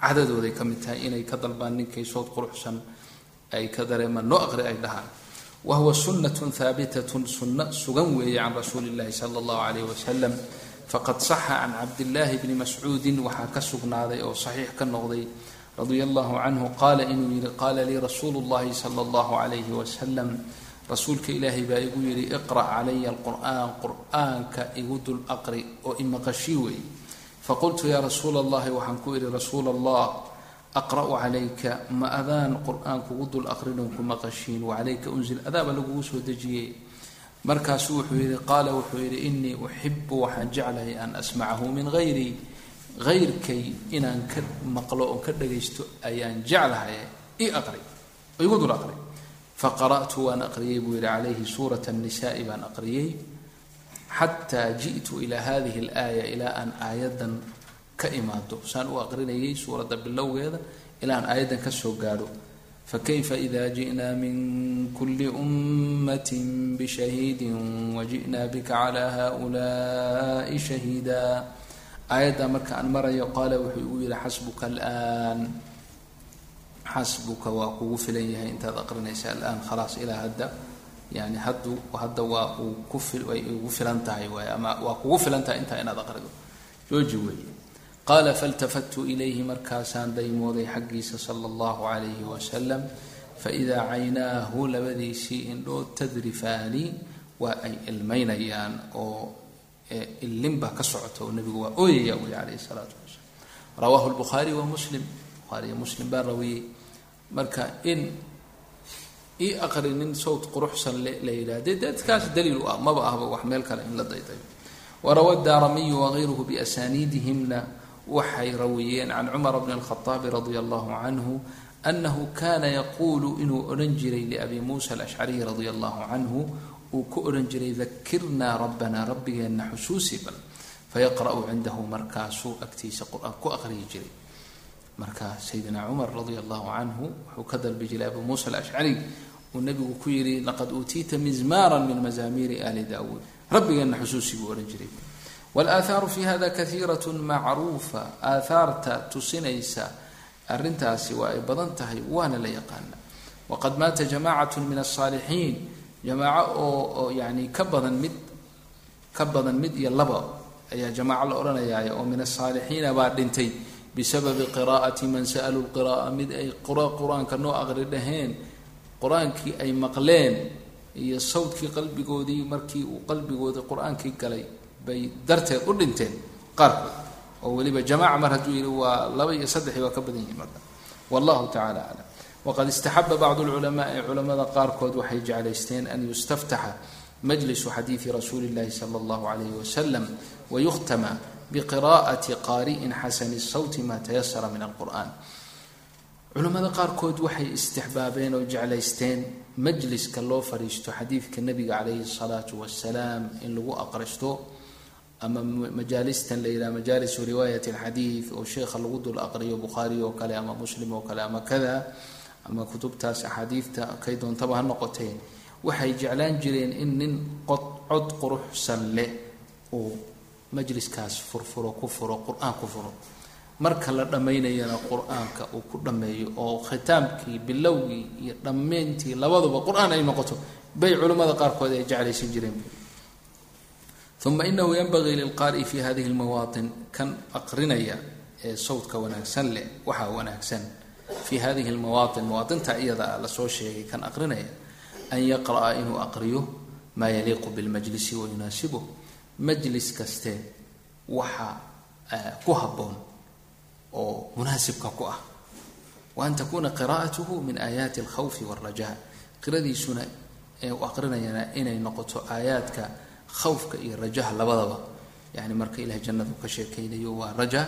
cadadooday ka mid tahay inay ka dalbaan ninkay sood quruxsan ay ka dareemaan noo aqri ay dhahaan. Wa huwa sunnatun haabitatun sunno sugan weeye can rasuuli illahi sala allahu calayh wasalam faqad saxa can cabdillaahi bni mascuudin waxaa ka sugnaaday oo saxiix ka noqday radia allahu canhu qaala inuu yihi qaala lii rasuulu llahi sala allahu calayhi wasalam rasuulka ilaahay baa igu yidhi iqra' calaya alqur'aan qur'aanka igu dul aqri oo imaqashii weeye faqultu yaa rasuula allahi waxaan ku idhi rasuula allah aqra'u calayka ma adaan qur'aan kugu dul aqrinon ku maqashiin wacalayka unzil adaaba lagugu soo dejiyey markaasuu wuxuu yidhi qaala wuxuu yidhi inii uxibu waxaan jeclahay an asmacahu min hayrii hayrkay inaan ka maqlo oo ka dhagaysto ayaan jeclahay i aqri. Igu dul aqri. Faqara'tu waan aqriyey buu yidhi calayhi suurata annisaai baan aqriyey. Xataa ji'tu ilaa hadihi alaaya ilaa aan aayaddan ka imaado. Saan u aqrinayay suuradda bilowgeeda ilaa aan aayaddan ka gaadho fakayfa ida ji'na min kuli umat bishahidi waji'na bika cla haؤulaءi shahiida aayadda marka aan marayo qaala wuxuu igu yihi xasbuka alan xasbuka waa kugu filan yahay intaad aqrinaysa alaan khalaas ilaa hadda yani haddu hadda waa uu ku way ugu filan tahay waay ama waa kugu filan tahay intaa inaad aqrido jooji weeye qaala faltafattu ilayhi markaasaan daymooday xaggiisa sala allahu calayhi wasalam faidaa caynaahu labadiisii indhood tadrifaani waa ay ilmaynayaan oo illinba ka socota oo waa ooyaya wuli calayhi salaatu wasalaam rawaahu lbukhaari wa muslim bukhaari iyo muslim baa rawiyey marka in ii aqri sawt quruxsan la yidhahde dadkaas daliil maba ahba wax meel kale in la daydayo warawa daaramiyu wagayruhu biasaniidihimna waxay rawiyeen can cumar bni alkhaaabi radia allahu canhu anahu kana yaquulu inuu odhan jiray liabi muusa alashcariy radia allahu canhu uu ku odhan jiray dakirnaa rabbanaa rabbigeenna xusuusi bal. Fayaqra'u cindahu markaasuu agtiisa qur'aan ku aqriyi jiray. Marka sayidina cumar radia allahu canhu wuxuu ka dalbi jiray abu muusa alashcari uu nabigu ku yihi laqad uutiita mizmaara min mazaamiiri ali daawuud. Rabbigeenna xusuusi buu odhan jiray walaahaaru fi hada kaiirat macruufa aathaarta tusinaysa arrintaasi waa ay badan tahay waana la yaqaana waqad maata jamacat min asaalixiin jamaaco oo yani ka badan mid ka badan mid iyo laba ayaa jamaaco la odhanayaay oo min asaalixiina baa dhintay bisababi qiraa'ati man sa'aluu lqira'a mid ay qur'aanka noo aqri dhaheen qur'aankii ay maqleen iyo sawdkii qalbigoodii markii uu qalbigoodii qur'aankii galay bay darteed u dhinteen qaarkood. Oo weliba jamaca mar hadduu yihi waa laba iyo saddexi waa ka badan yihiin marka. Wallahu tacala aclam waqad istaxaba bacdu lculamaai culamada qaarkood waxay jeclaysteen an yustaftaxa majlisu xadiidi rasuuli llahi sala allahu alayhi wasalam wayukhtama biqira'ati qaari'in xasani sawti ma tayasara min alqur'an culamada qaarkood waxay istixbaabeen oo jeclaysteen majliska loo fadhiisto xadiidka nabiga calayhi salaatu wasalaam in lagu aqristo ama majaalistan la yidhaha majaalisu riwaayat alxadiid oo sheekha lagu dul aqriyo bukhaari oo kale ama muslim oo kale ama kada ama kutubtaas axaadiidta kay doontaba ha noqotee waxay jeclaan jireen in nin qod cod quruxsan leh uu majliskaas furfuro ku furo qur'aan ku furo. Marka la dhammaynayana qur'aanka uu ku dhammeeyo oo khitaamkii bilowgii iyo dhammeyntii labaduba qur'aan ay noqoto bay culimmada qaarkood ay jeclaysan jireen uma inahu yanbagii lilqaari'i fi hadihi lmawaatin kan aqrinaya ee sawdka wanaagsan leh waxaa wanaagsan fi hadihi lmawaatin mawaatinta iyada la soo sheegay kan aqrinaya an yaqra'a inuu aqriyo maa yaliiqu bilmajlisi wayunaasibuh majlis kaste waxa ku habboon oo munaasibka ku ah wa an takuuna qira'atuhu min aayaati alkhawfi wاlraja qiradiisuna ee u aqrinayana inay noqoto aayaadka khawfka iyo rajaha labadaba. Yani marka ilahay jannadu ka sheekaynayo waa raja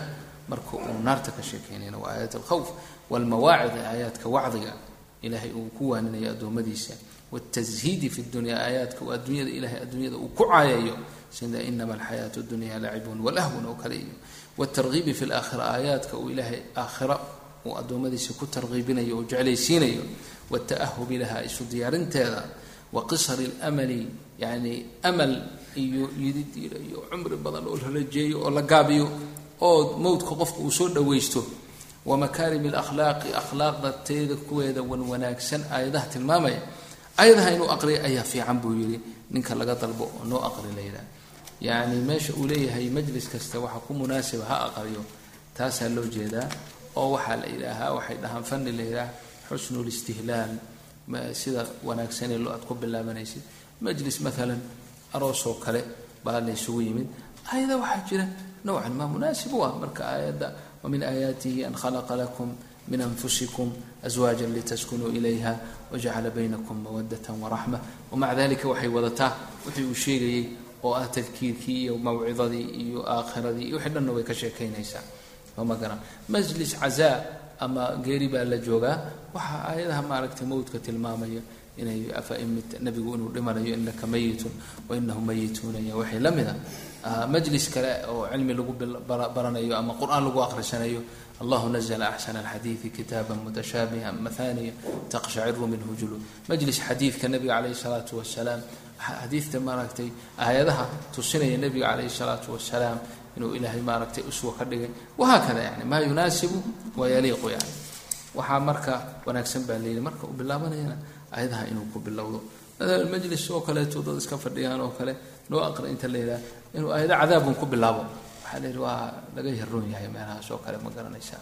marka uu naarta ka sheekaynayna waa aayat alkhawf. Waalmawaacid aayaadka wacdiga ilaahay uu ku waaninayo addoommadiisa. Waaltashiidi fi dunya aayaadka waa adduunyada ilahay adduunyada uu ku caayayo. Sida inama alxayaatu dunya lacibun walahwun oo kale iyo. Waaltargiibi fi laakhira aayaadka uu ilaahay aakhira uu addoommadiisa ku targiibinayo oo jeclaysiinayo. Waalta'ahubi laha isu diyaarinteeda. Wa qisari اlamali yani amal iyo yidid iyo cumri badan oo la rajeeyo oo la gaabiyo oo mowdka qofka uu soo dhawaysto. Wa makaarim اlakhlaaqi akhlaaqda teeda kuweeda wan wanaagsan aayadaha tilmaamaya. Aayadaha inuu aqriya ayaa fiican buu yihi ninka laga dalbo oo noo aqri la yidhaha. Yacni meesha uu leeyahay majlis kasta waxa ku munaasiba ha aqriyo taasaa loo jeedaa oo waxaa la yidhaahaa waxay dhahaan fani la yidhaha xusnu listihlaal sida wanaagsanee lo aad ku bilaabanaysid majlis maalan aroosoo kale baa la ysugu yimid. Aayada waxaa jira nowcan maa munaasib u ah. Marka aayadda wamin aayaatihi an khalaqa lakum min anfusikum aswaaja litaskunuu ilayha wajacala baynakum mawadata waraxma wamaca dalika waxay wadataa wixii uu sheegayey oo ah tadkiirkii iyo mawcidadii iyo aakhiradii iyo wixii dhanna way ka sheekaynaysaa. Sooma garan majlis cazaa ama geeri baa la joogaa. Waxaa aayadaha maaragtay mawdka tilmaamaya inay nebigu inuu dhimanayo inaka mayitun wa inahum mayituuna iyo waxay la mida majlis kale oo cilmi lagu baranayo ama qur'aan lagu aqrisanayo allahu nazla axsana alxadiidi kitaaba mutashaabiha mathaniya taqshaciru minhu juluud majlis xadiidka nabiga calayhi salaatu wasalaam xadiidta maaragtay aayadaha tusinaya nabiga calayhi salaatu wasalaam inuu ilaahay maaragtay uswa ka dhigay. Wahaakada yani maa yunaasibu wayaliiqu yani. Waxaa marka wanaagsan baa layidhi marka uu bilaabanayana ayadaha inuu ku bilowdo. Majlis oo kaleeto dad iska fadhiyaan oo kale noo aqri inta la yidhaha inuu aayado cadaabun ku bilaabo. Waxaa la yidhi waa laga yaroon yahay meelahaas oo kale ma garanaysaa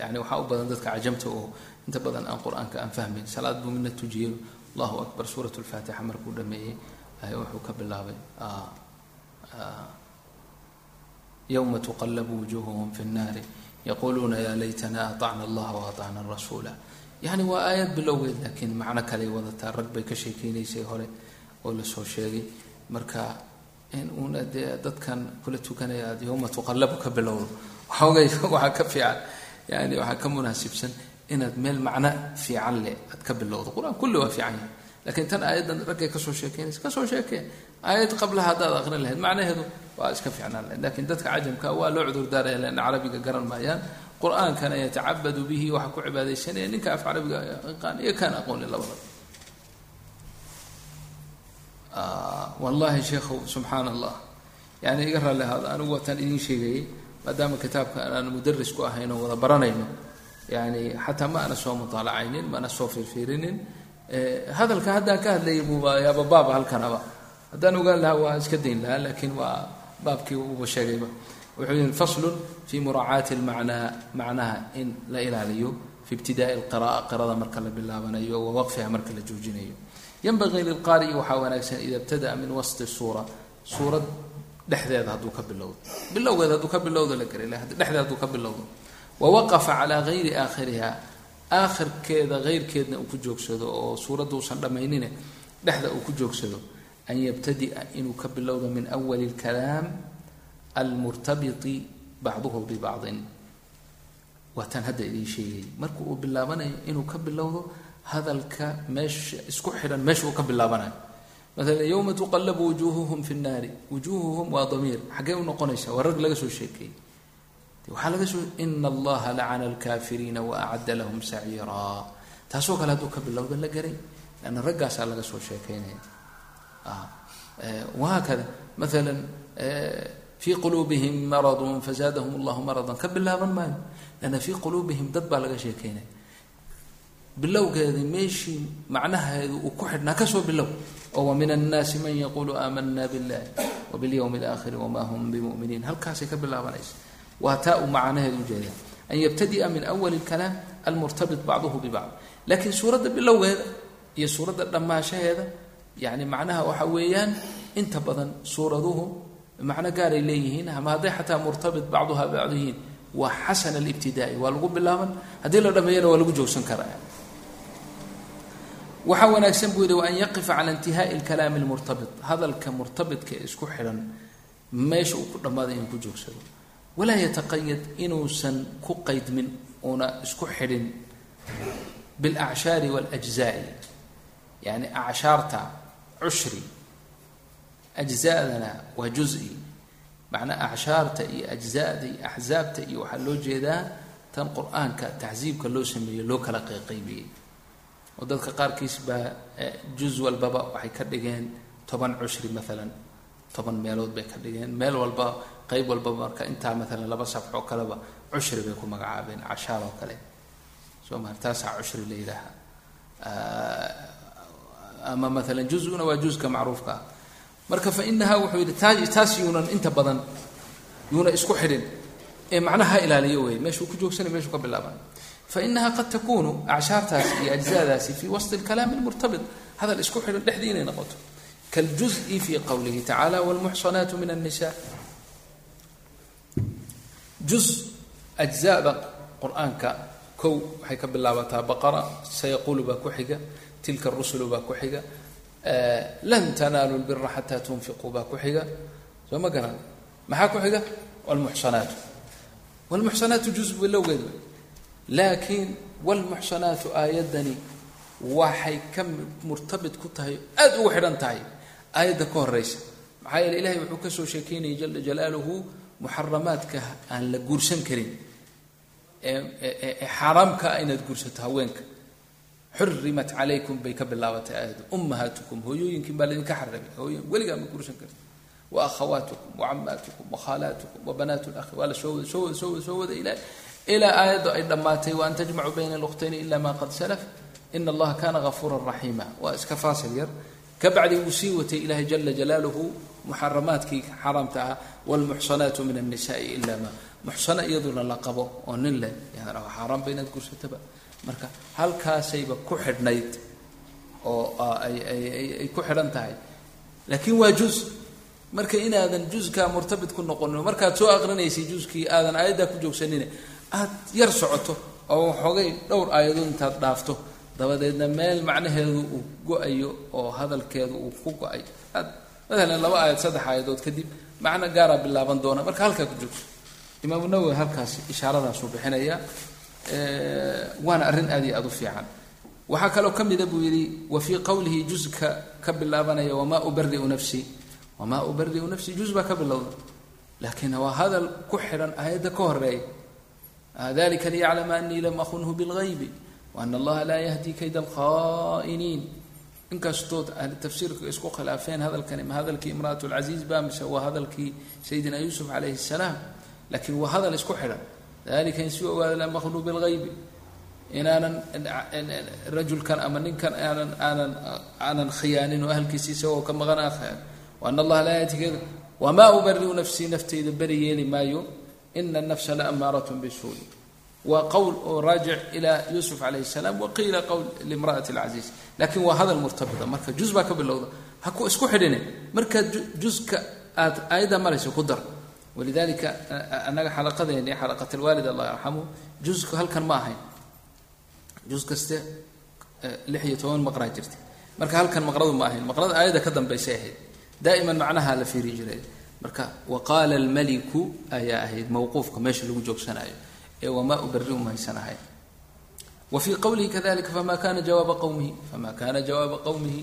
yani waxaa u badan dadka cajamta oo inta badan aan qur'aanka aan fahmayn salaad buu midna tujiyo. Allahu akbar suurat lfaatixa markuu dhameeyey wuxuu ka bilaabay. Yowma tuqalabu wujuuhuhum fi nnaari yaquluuna ya laytana aطacna allaha waatacna rasuula yani waa aayad bilowgeed laakiin macno kaley wadataa. Rag bay ka sheekeynaysay hore oo la soo sheegay. Marka in uuna dee dadkan kula tukanaya aad yowma tuqalabu ka bilowdo waxoogay waxaa ka fiican. Yani waxaa ka munaasibsan inaad meel macno fiican leh aad ka bilowdo. Qur'aan kulli waa fiican yahay. Lakiin tan aayaddan raggay ka soo sheekeynaysa ka soo sheekee aayad qablaha haddaad aqrin lahayd macnaheedu waa iska fiicnaan lahayd lakiin dadka cajamka waa loo cudurdaaraya leanna carabiga garan maayaan qur'aankana yatacabadu bihi waxaa ku cibaadaysanaya ninka af carabiga yaqaan iyo kaan aqooni labada wallahi sheekhu subxaan allah yani iga raalli ahaado anigu wataan idiin sheegayay maadaama kitaabka aan mudaris ku ahayn oo wada baranayno yani xataa ma ana soo mutaalacaynin ma soo fiirfiirinin hadalka haddaan ka hadlayay buuba yaaba halkanaba. Haddaan ogaan lahaa waa iska dayn lahaa laakiin waa baabkii uuba sheegayba wuxuu yihi faslun fi muraacaati lmacnaa macnaha in la ilaaliyo fi ibtidaai lqira'a qirada marka la bilaabanayo wa marka la joojinayo. Yanbagii lilqaari'i waxaa wanaagsan ida ibtada'a min wasti suura suurad dhexdeeda hadduu ka bilowdo. Bilowgeeda hadduu ka bilowdo la gari dhexdeeda hadduu ka bilowdo. Wawaqafa calaa gayri aakhiriha aakhirkeeda heyrkeedna uu ku joogsado oo suuradda uusan dhammaynine dhexda uu ku joogsado an yabtadi'a inuu ka bilowdo min awali lkalaam almurtabiti bacduhu bibacdin waa tan hadda idiin sheegay marka uu bilaabanayo inuu ka bilowdo hadalka meesha isku xidhan meesha uu ka bilaabanayo maala yowma tuqalabu wujuuhuhum fi nnaari wujuuhuhum waa damiir xaggee u noqonaysa waa rag laga soo sheekeeyey waxaa laga soo ina allaha lacana alkaafiriina waacadda lahum saciiraa taasoo kale hadduu ka bilowda la garay lanna raggaasaa laga soo sheekeynaya wahaakada maala fii quluubihim maradun fazaadahum allahu maradan. Ka bilaaban maayo. Lanna fii quluubihim dad baa laga sheekeynaya bilowgeedii meeshii macnaheedu uu ku xidhnaa ka soo bilow. Oo wa min annaasi man yaquulu aamana biاllahi wabilyowmi alaakhiri wama hum bimuminiin. Halkaasay ka bilaabanaysa waa taa uu macnaheedu ujeeda an yabtadi'a min awali lkalaam almurtabit bacduhu bibacd laakiin suuradda bilowgeeda iyo suuradda dhammaashaheeda yani macnaha waxa weeyaan inta badan suuraduhu macno gaaray leeyihiin ama hadday xataa murtabit bacduha bacdu yihiin waa xasan alibtidaai waa lagu bilaaban. Haddii la dhameeyana waa lagu joogsan karaa waxaa wanaagsan buu yihi wa an yaqifa cala intihaai lkalaami lmurtabit hadalka murtabitka ee isku xidhan meesha uu ku dhammaaday inuu ku joogsado. Walaa yataqayad inuusan ku qaydmin uuna isku xidhin biاlacshaari waاljzaai yani acshaarta cushri ajzadana waa juzi macnaa acshaarta iyo ajzada iyo axzaabta iyo waxaa loo jeedaa tan qur'aanka taxsiibka loo sameeyo loo kala qayqaybiyey oo dadka qaarkiis baa juz walbaba waxay ka dhigeen toban cushri maalan toban meelood bay ka dhigeen. meel walba qeyb walbaba marka intaa maalan laba safx oo kaleba cushri bay ku magacaabeen cashaar oo kale. soo ma taasaa cushri la yidhaaha. ama maalan juzuna waa juzka macruufka ah marka fa inaha wuxuu yidhi taa taas yuunan inta badan yuuna isku xidhin ee macnaha ha ilaaliyo wey meeshuu ku joogsanay meshuu ka bilaaban fainaha qad takunu acshaartaasi iyo ajzadaasi fi wasط اlkalaami اlmurtabit hadal isku xidhan dhexdii inay noqoto kاljuزءi fi qowlihi tacala wاlmuxsanaat min الnisa juz ajzada qur-aanka kow waxay ka bilaabataa baqara sayaqulu baa ku xiga tilka rusulu baa ku xiga lan tanaalu lbira xataa tunfiquu baa ku xiga? Soo ma garan maxaa ku xiga? Wlmuxsanaatu wlmuxsanaatu juz bilowgeed laakiin wlmuxsanaatu aayaddani waxay ka murtabit ku tahay aada ugu xidhan tahay aayadda ka horeysa maxaa yeele ilahay wuxuu ka soo sheekeynayay jala jalaaluhu muxaramaadka aan la guursan karin. Ee xaaraamka inaad guursato haweenka xurimat calaykum bay ka bilaabatay aayaddu ummahaatukum hooyooyinkin baa laydinka xaramay hooyo weligaa ma guursan karti wa akhawaatukum wa camaatukum wa khaalaatukum wa banaat lakhi waa la soo wada soo wada ilaa ilaa aayaddu ay dhammaatay wa an tajmacuu bayna alukhtayni ila ma qad salaf ina allaha kana gafuuran raxiima waa iska faasil yar kabacdi wuu sii watay ilahay jala jalaaluhu muxaramaadkii xaaraamta ah wlmuxsanaatu min annisaai ila ma muxsano iyaduna la qabo oo nin leh yani xaaraanba inaad gursataba marka halkaasayba ku xidhnayd oo ay ku xidhan tahay. Laakiin waa juz marka inaadan juzkaa murtabit ku noqonin markaad soo aqrinaysay juzkii aadan aayaddaa ku joogsanine aad yar socoto oo waxoogay dhowr aayadood intaad dhaafto dabadeedna meel macnaheedu uu go'ayo oo hadalkeedu uu ku go'ay. Aad maalan laba aayad saddex aayadood kadib macno gaaraa bilaaban doona. Marka halkaa ku joogso. Imaamu nawowi halkaas ishaaradaasuu bixinaya waana arrin aad iyo aad u fiican. Waxaa kaloo ka mida buu yidhi wa fii qowlihi juzka ka bilaabanaya wamaa ubariu nafsii wamaa ubariu nafsii juz baa ka bilowda laakiin waa hadal ku xidhan aayadda ka horreeya dalika liyaclama anii lam akunhu bilgaybi waana allaha laa yahdi kayda alkha'iniin inkastood tafsiirka isku khilaafeen hadalkani ma hadalkii imraat lcasiiz ba mise waa hadalkii sayidina yuusuf calayhi salaam laakiin waa hadal isku xidhan dalika in si ogaada lam akunhu bilgaybi inaanan rajulkan ama ninkan aanan aanan aanan khiyaanin oo ahalkiisi isagoo ka maqan aan khiyaan waana allaha laa yahdi kayda wamaa ubariu nafsii naftayda beri yeeli maayo ina nafsa la amaarat bisuui waa qowl oo raajic ila yuusuf calayhi salaam waqiila qowl limraati lcasiiz laakiin waa hadal murtabita marka juz baa ka bilowda ha ku isku xidhine markaad juska aad aayadda marayso ku dar walidalika anaga xalaqadeeni xalaqat alwaalid allah yarxamu jusku halkan ma ahayn juz kaste lix iyo toban maqraa jirta marka halkan maqradu ma ahayn maqrada aayadda ka dambaysay ahayd daa'iman macnaha la fiiri jiray marka waqaala almaliku ayaa ahayd mawquufka meesha lagu joogsanayo ee wamaa ubariu mahaysan ahayn wa fii qowlihi kadalika fama kana jawaaba qowmihi fama kana jawaaba qowmihi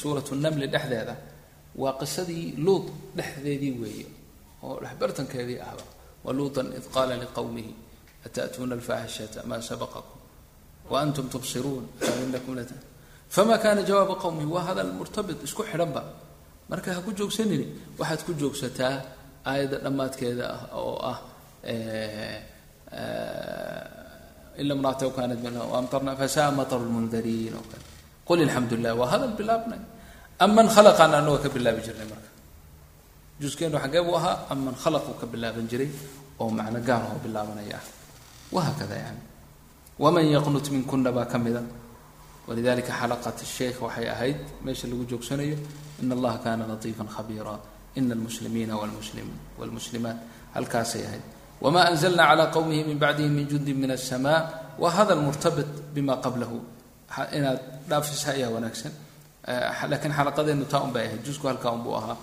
suurat namli dhexdeeda waa qisadii luud dhexdeedii weeye oo dhexbartankeedii ahba waluutan id qaala liqowmihi ata'tuuna alfaaxishata ma sabaqakum? Waantum tubsiruun? Inakum la fama kana jawaaba qowmihi waa hadal murtabit isku xidhanba marka ha ku joogsanini waxaad ku joogsataa aayadda dhammaadkeeda ah oo ah ila mraataw kaanat amtarna fasaa mataru lmundariin qul alxamdu lilah waa hadal bilaabnay. Aman khalaqan anagoo ka bilaabi jirnay marka juskeenu xaggee buu ahaa aman khalaquu ka bilaaban jiray oo macno gaar oo bilaabanaya ah wahaakada yani waman yaqnut minkuna baa ka mida walidalika xalaqat sheikh waxay ahayd meesha lagu joogsanayo in allaha kana latiifan khabiira ina almuslimiina wlmuslimaat halkaasay ahayd wma anzlna clى qowmihi min bacdihi min jundi min الsma waa hadal murtabit bima qablahu inaad dhaafisa ayaa wanaagsan lakiin xalaqadeenu taa un bay ahayd jusku halkaa un buu ahaa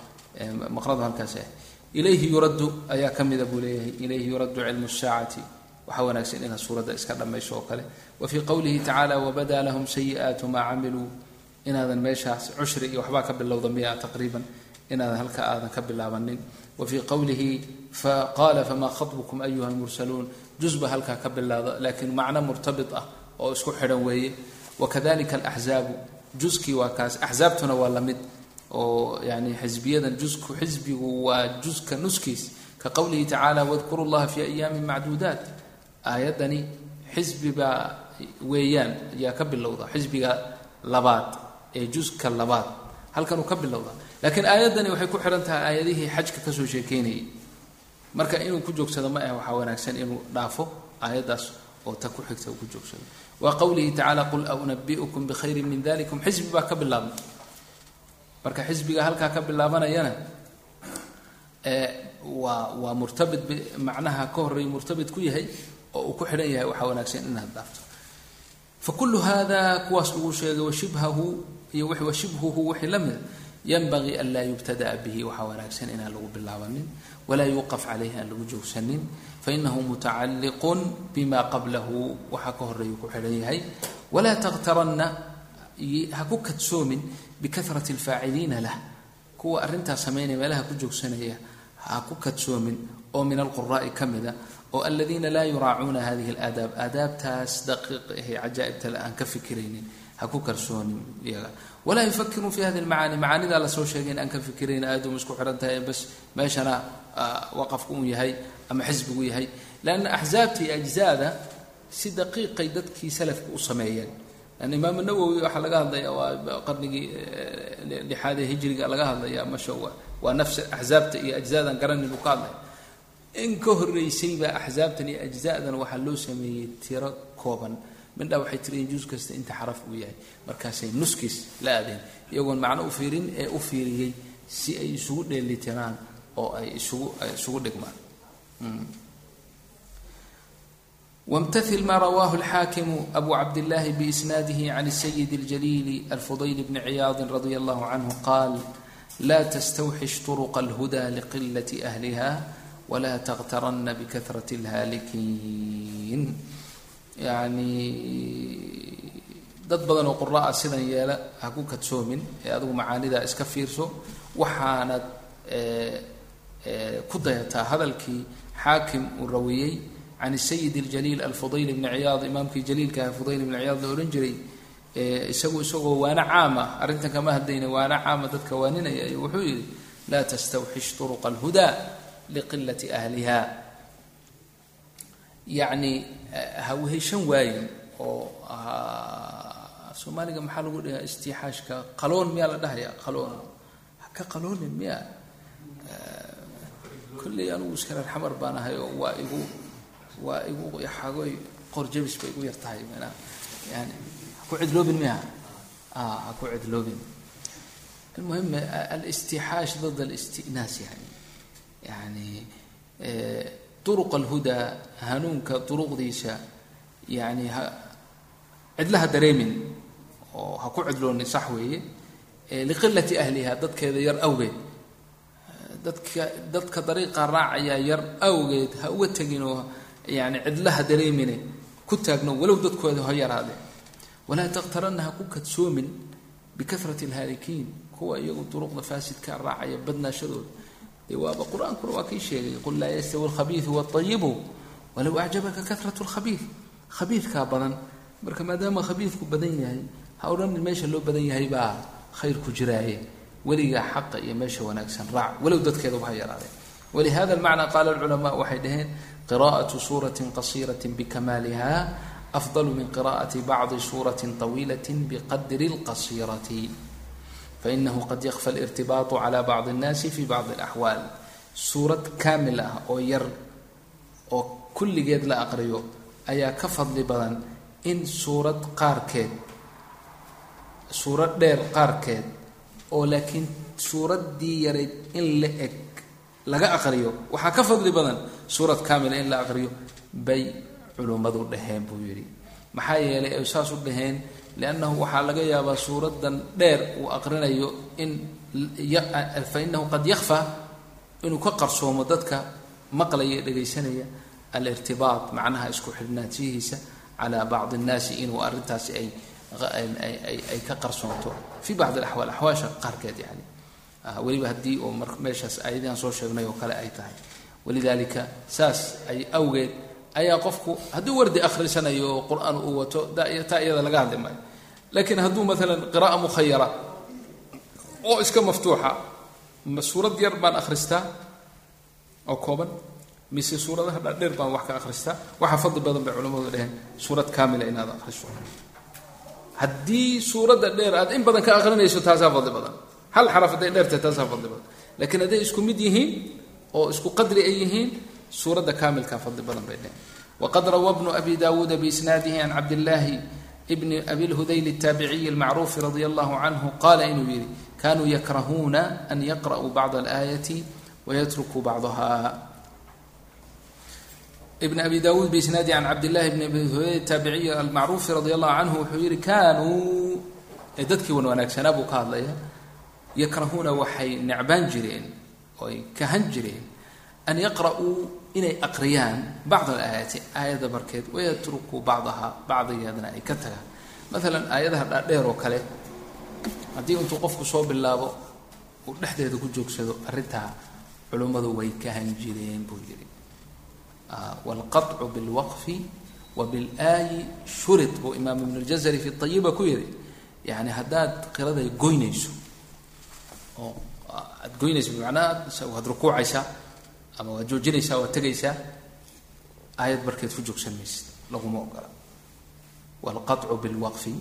maqradu halkaas ah ilayhi yuraddu ayaa ka mida buu leeyahay. Ilayhi yuraddu cilmu saacati waxaa wanaagsan inaad suuradda iska dhammayso oo kale. Wa fii qowlihi tacaala wabadaa lahum sayi'aatu maa camiluu. Inaadan meeshaas cushri iyo waxbaa ka bilowda miyaa taqriiban. Inaadan halka aadan ka bilaabanin. Wa fii qowlihi faqaala famaa khatbukum ayuha lmursaluun jusba halkaa ka bilaada laakiin macno murtabit ah oo isku xidhan weeye. Wakadalika alaxzaabu juskii waa kaas. Axzaabtuna waa la mid oo yani xisbiyadan jusku xisbigu waa juska nuskiis ka qowlihi tacala wadkuru llaha fi ayaami macduudaat aayaddani xisbibaa weeyaan ayaa ka bilowda xisbiga labaad ee juska labaad halkanuu ka bilowda. Laakiin aayaddani waxay ku xidhan tahay aayadihii xajka ka soo sheekeynayay. Marka inuu ku joogsado ma ah waxaa wanaagsan inuu dhaafo aayaddaas oo ta ku xigta uu ku joogsado. Wa qowlihi tacala qul aunabiukum bikhayri min dalikum xisbi baa ka bilaabna marka xisbiga halkaa ka bilaabanayana waa waa murtabit macnaha ka horreeya murtabit ku yahay oo uu ku xidhan yahay waxaa wanaagsan inaad dhaafto fakulu hada kuwaas lagu sheegay washibhahu iyo washibhuhu wixii la mida yanbagii an laa yubtadaa bihi waxaa wanaagsan inaan lagu bilaabanin walaa yuuqaf calayhi aan lagu joogsanin fainahu mutacalliqun bima qablahu waxaa ka horeeyu ku xidhan yahay walaa takhtaranna ha ku kadsoomin bikahrati alfaaciliina lah. Kuwa arrintaas samaynaya meelaha ku joogsanaya ha ku kadsoomin oo min alquraa'i ka mida oo aladiina laa yuraacuuna hadihi alaadaab. Aadaabtaas daqiiq cajaa'ibta aan ka fikiraynin ha ku kalsoonin iyaga. Walaa yufakiruu fi hadi lmacaani macaanidaa la soo sheegay in aan ka fikirayn aadum isku xihan tahay bas meeshana waqafku uu yahay ama xisbigu yahay. Leanna axzaabta iyo ajzaada si daqiiqay dadkii salafka u sameeyeen imaam nawowi waxaa laga hadlaya waa qarnigii lixaad ee hijriga laga hadlaya masha waa nafs axzaabta iyo ajzaadan garanin uu ka hadlaya in ka horreysayba axzaabtan iyo ajza'dan waxaa loo sameeyey tiro kooban. Mindhaa waxay tiriyeen juus kasta inta xaraf uu yahay. Markaasay nuskiis la aadeen. Iyagoon macno u fiirin ee u fiiriyey si ay isugu dheelitiraan oo ay isugu isugu dhigmaan wاmtaثil ma rawaahu اlxaakimu abu cabdاllahi biisnaadihi can الsayid اljaliil alfudayl bni ciyaadi radi allahu canhu qaal la tstawxish طرqa اlhuda liqilaة أhliha wla tkhtarana bkahraة اlhaalikiin yani dad badan oo qura'a sidan yeela ha ku kadsoomin ee adigu macaanidaa iska fiirso waxaanad ku dayataa hadalkii xaakim uu rawiyey can sayid اljaliil alfudayl bni ciyaad imaamkii jaliilkaah fudayl bni ciyaad la odhan jiray isagu isagoo waano caama arrintan kama hadlayna waano caama dadka waaninaya ayuu wuxuu yihi laa tastawxish طرqa اlhuda liqilati ahliha yacni ha weheshan waayin oo soomaaliga maxaa lagu dhahaa istixaashka qaloon miyaa la dhahaya qaloon haka qaloonin miya kolley anugu iska reer xamar baan ahay oo waa igu waa igu xagoy qorjabis bay igu yar tahay mana yani haku cidloobin miha ah, haku cidloobin. Almuhim ah, alistixaash dad alistinaas yani eh, yani duruq alhudaa hanuunka duruqdiisa yani ha cidlaha dareemin oo ha ku cidloonin sax weeye eh, liqilati ahliha dadkeeda yar awgeed. Eh, dadka dadka dariiqa raacayaa yar awgeed ha uga teginoo yani cidlaha dareemine ku taagno walow dadkooda ha yaraade walaa تkhtarana ha ku kadsoomin bikahrati اlhaalikiin kuwa iyagu duruqda faasidka raacaya badnaashadooda waaba qur'aankuna waa kii sheegay qul laa yastawi alkhabiidu waalayibu walow acjabaka kahratu lkhabiid khabiidkaa badan marka maadaama khabiidku badan yahay ha odhanin meesha loo badan yahay baa khayr ku jiraaye weligaa xaqa iyo meesha wanaagsan raac walow dadkeedaba ha yaraadeen walihada almacnaa qaala alculamaa waxay dhaheen qiraa'atu suuratin qasiiratin bikamaaliha afdalu min qiraa'ati bacdi suuratin طawiilatin biqadri اlqasiirati fainahu qad yakfa alirtibaatu cala bacdi اnnaasi fi bacdi اlaxwaal suurad kaamil ah oo yar oo kulligeed la aqriyo ayaa ka fadli badan in suurad qaarkeed suurad dheer qaarkeed oo laakiin suuraddii yarayd in la eg laga aqriyo waxaa ka fadli badan suurad kaamila in la aqriyo bay culummadu dhaheen buu yidhi. Maxaa yeelay ay saas u dhaheen liannahu waxaa laga yaabaa suuraddan dheer uu aqrinayo in fa inahu qad yakfa inuu ka qarsoomo dadka maqlaya ee dhegaysanaya alirtibaat macnaha isku xidhnaanshihiisa calaa bacdi اnnaasi inuu arrintaasi ay ay ka qarsoonto fi bacdi alaxwaal axwaasha qaarkeed yani weliba haddii oo meeshaas aayadihan soo sheegnay oo kale ay tahay. Walidaalika saas ay awgeed ayaa qofku hadduu wardi akhrisanayo oo qur'aan uu wato taa iyada laga hadli maayo. Laakiin hadduu maalan qira'a mukhayara oo iska maftuuxa ma suurad yar baan akhristaa? Oo kooban? Mise suuradaha dhaadheer baan wax ka akhristaa? Waxaa fadli badan bay culamadu dhaheen suurad kaamila inaad akhriso. Haddii suuradda dheer aad in badan ka aqrinayso taasaa fadli badan hal xaraf hadday dheertahay taas ha fadli badan. Laakiin hadday isku mid yihiin oo isku qadri ay yihiin suuradda kaamilkaa fadli badan bay dhehen waqad rawa bnu abi daawuuda biisnaadihi can cabdillaahi bni abilhudayl اtaabiciyi اlmacruufi radi allahu canhu qaala inuu yidhi kanuu yakrahuuna an yaqra'uu bacda alaayati wayatrukuu bacdaha. Ibn abi dawuud bisnaadi can cabdillahi bn abi hudayl taabiciyi almacruufi radi allahu canhu wuxuu yihi kanuu ee dadkii wan wanaagsanaa buu ka hadlaya yakrahuuna waxay necbaan jireen oo ay kahan jireen an yaqra'uu inay aqriyaan bacd alaayaati aayadda barkeed wayatrukuu bacdahaa bacdigeedna ay ka tagaan. Maalan aayadaha dhaadheer oo kale haddii intuu qofku soo bilaabo uu dhexdeeda ku joogsado arrintaa culummadu way kahan jireen buu yidhi. Waalqaطcu bilwaqfi wa bilaayi shurid buu imaam ibn اljazari fi ayiba ku yidhi. Yani haddaad qiraday goynayso oo aad goynaysa bimacnaa waad rukuucaysaa ama waad joojinaysaa waad tegaysaa aayad barkeed ku joogsan maysid laguma ogola. Waalqacu bilwaqfi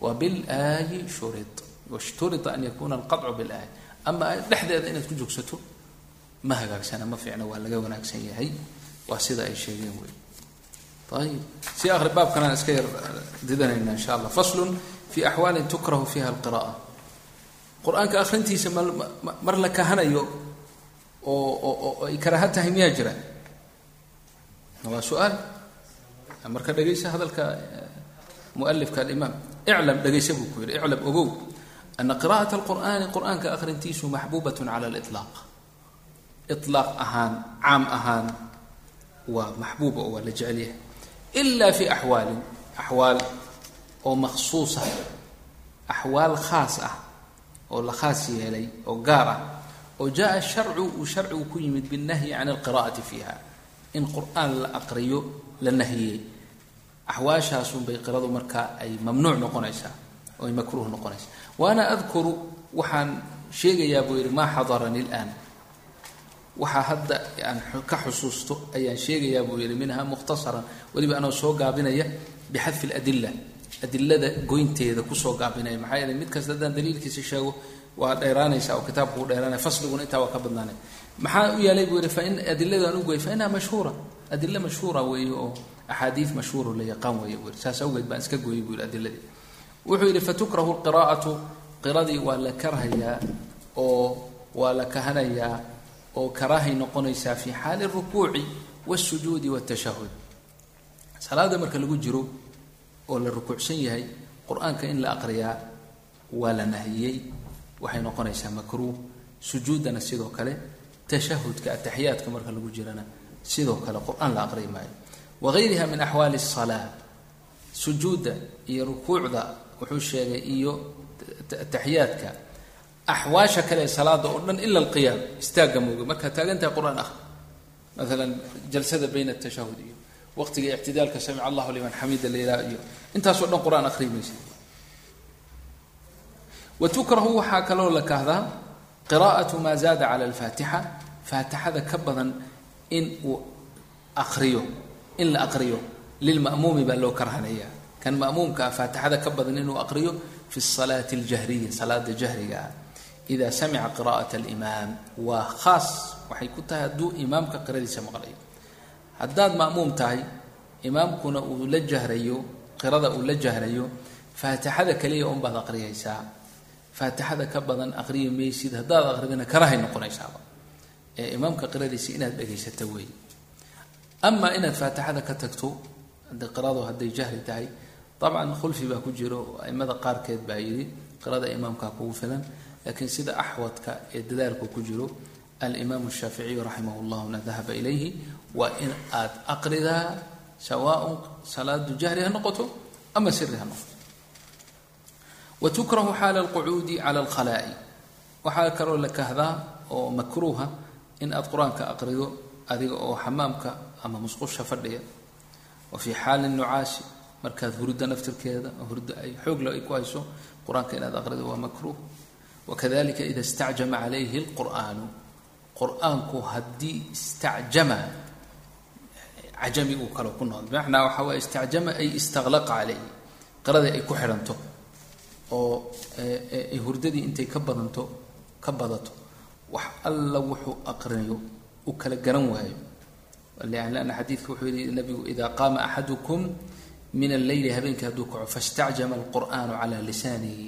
wa bilaayi shuri washturia an yakuuna alqacu bilaayi ama aayad dhexdeeda inaad ku joogsato ma hagaagsana ma fiicna waa laga wanaagsan yahay. Waa sida ay sheegeen wey ayib si ari baabkanaan iska yar eh, didanaynaa insha allah. Faslun fi axwaalin tukrahu fiha alqira'a qur'aanka akrintiisa ma mar la kahanayo oo ay karaaha tahay miyaa jira? Waa su'aal? Marka dhegaysa hadalka mualifka alimaam. Iclam dhegaysa buu ku yidhi. Iclam ogow. Ana qira'at alqur'aani qur'aanka akrintiisu maxbuubat cala aliطlaaq ilaaq ahaan caam ahaan waa maxbuuba oo waa la jecel yahay. Ila fi axwaalin axwaal oo maksuusa axwaal khaas ah oo la khaas yeelay oo gaar ah oo jaa sharcu uu sharcigu ku yimid binnahyi can alqira'ati fiiha. In qur'aan la aqriyo la nahiyey axwaashaasunbay qiradu markaa ay mamnuuc noqonaysaa oo ay makruuh noqonaysaa. Waana adkuru waxaan sheegayaa buu yidhi maa xadarani ilaan waxaa hadda aan ka xusuusto ayaan sheegayaa buu yihi minha mukhtasaran. Weliba anoo soo gaabinaya bixadfi ladila adilada goynteeda ku soo gaabinaya. Maxaa yeele mid kasta haddaan daliilkiisa sheego waa dheeraanaysa oo kitaabku u dheeraanaya. Fasliguna intaa waa ka badnaanay maxaa u yaalay buu yidhi fain adiladan u goy fa innaha mashhuura. Adilo mashhuura weeye oo axaadiid mashhuuro la yaqaan weeye buu yidhi. Saas awgeed baan iska gooyey buu yidhi adiladii wuxuu yidhi fatukrahu lqiraa'atu. Qiradii waa la karhayaa oo waa la kahanayaa oo karaahay noqonaysaa fi xaali rukuuci wاsujuudi wاtashahud salaada marka lagu jiro oo la rukuucsan yahay qur'aanka in la aqriyaa waa la nahiyey waxay noqonaysaa makruuh. Sujuuddana sidoo kale tashahudka ataxiyaadka marka lagu jirana sidoo kale qur'aan la aqriyi maayo. Wagayriha min axwaali الsalaa sujuudda iyo rukuucda wuxuu sheegay iyo ataxiyaadka axwaasha kale salaada oo dhan ila alqiyaam istaagga mooga. Markaad taagantahay qur'aan ah maalan jalsada bayna atashahud iyo waqtiga ictidaalka samic allahu liman xamida la yidhaha iyo intaasoo dhan qur'aan akhriyi maysa wa tukrahu waxaa kaloo la kahdaa qiraa'atu maa zaada cala alfaatixa faatixada ka badan in uu aqriyo in la aqriyo lilma'muumi baa loo karhanaya kan ma'muumka ah faatixada ka badan inuu aqriyo fi salaati aljahriya salaada jahriga ah. Ida samica qira'at alimaam waa khaas waxay ku tahay hadduu imaamka qiradiisa maqlayo. Haddaad ma'muum tahay imaamkuna uu la jahrayo qirada uu la jahrayo faatixada kaliya unbaad aqriyaysaa. Faatixada ka badan aqriyi maysid haddaad aqridina karahay noqonaysaaba. Ee imaamka qiradiisa inaad dhegaysato weey amaa inaad faatixada ka tagto hadda qiradu hadday jahri tahay dabcan khulfi baa ku jiro aimada qaarkeed baa yidhi qirada imaamkaa kugu filan. Laakiin sida axwadka ee dadaalku ku jiro alimaamu shaaficiyu raximah llahuna dahaba ilayhi waa in aad aqridaa sawaaun salaadu jahri ha noqoto ama siri ha noqoto wa tukrahu xaala alqucuudi cala alkhalaa'i waxaa kaloo la kahdaa oo makruuha in aad qur'aanka aqrido adiga oo xamaamka ama musqusha fadhiya wa fii xaali nucaasi markaad hurudda naftirkeeda hurdo ay xoogla ay ku hayso qur'aanka inaad aqrido waa makruuh wakadalika ida istacjama calayhi lqur'aanu qur'aanku haddii istacjama cajami uu kalo ku noqdo bimacnaa waxaa waye istacjama ay istaqlaqa calayhi qiradii ay ku xidhanto oo ay hurdadii intay ka badanto ka badato wax alla wuxuu aqrinayo uu kala garan waayo. Lanna xadiidka wuxuu yihi nabigu ida qaama axadukum min alleyli habeenkii hadduu kaco fastacjama alqur'aanu calaa lisaanihi.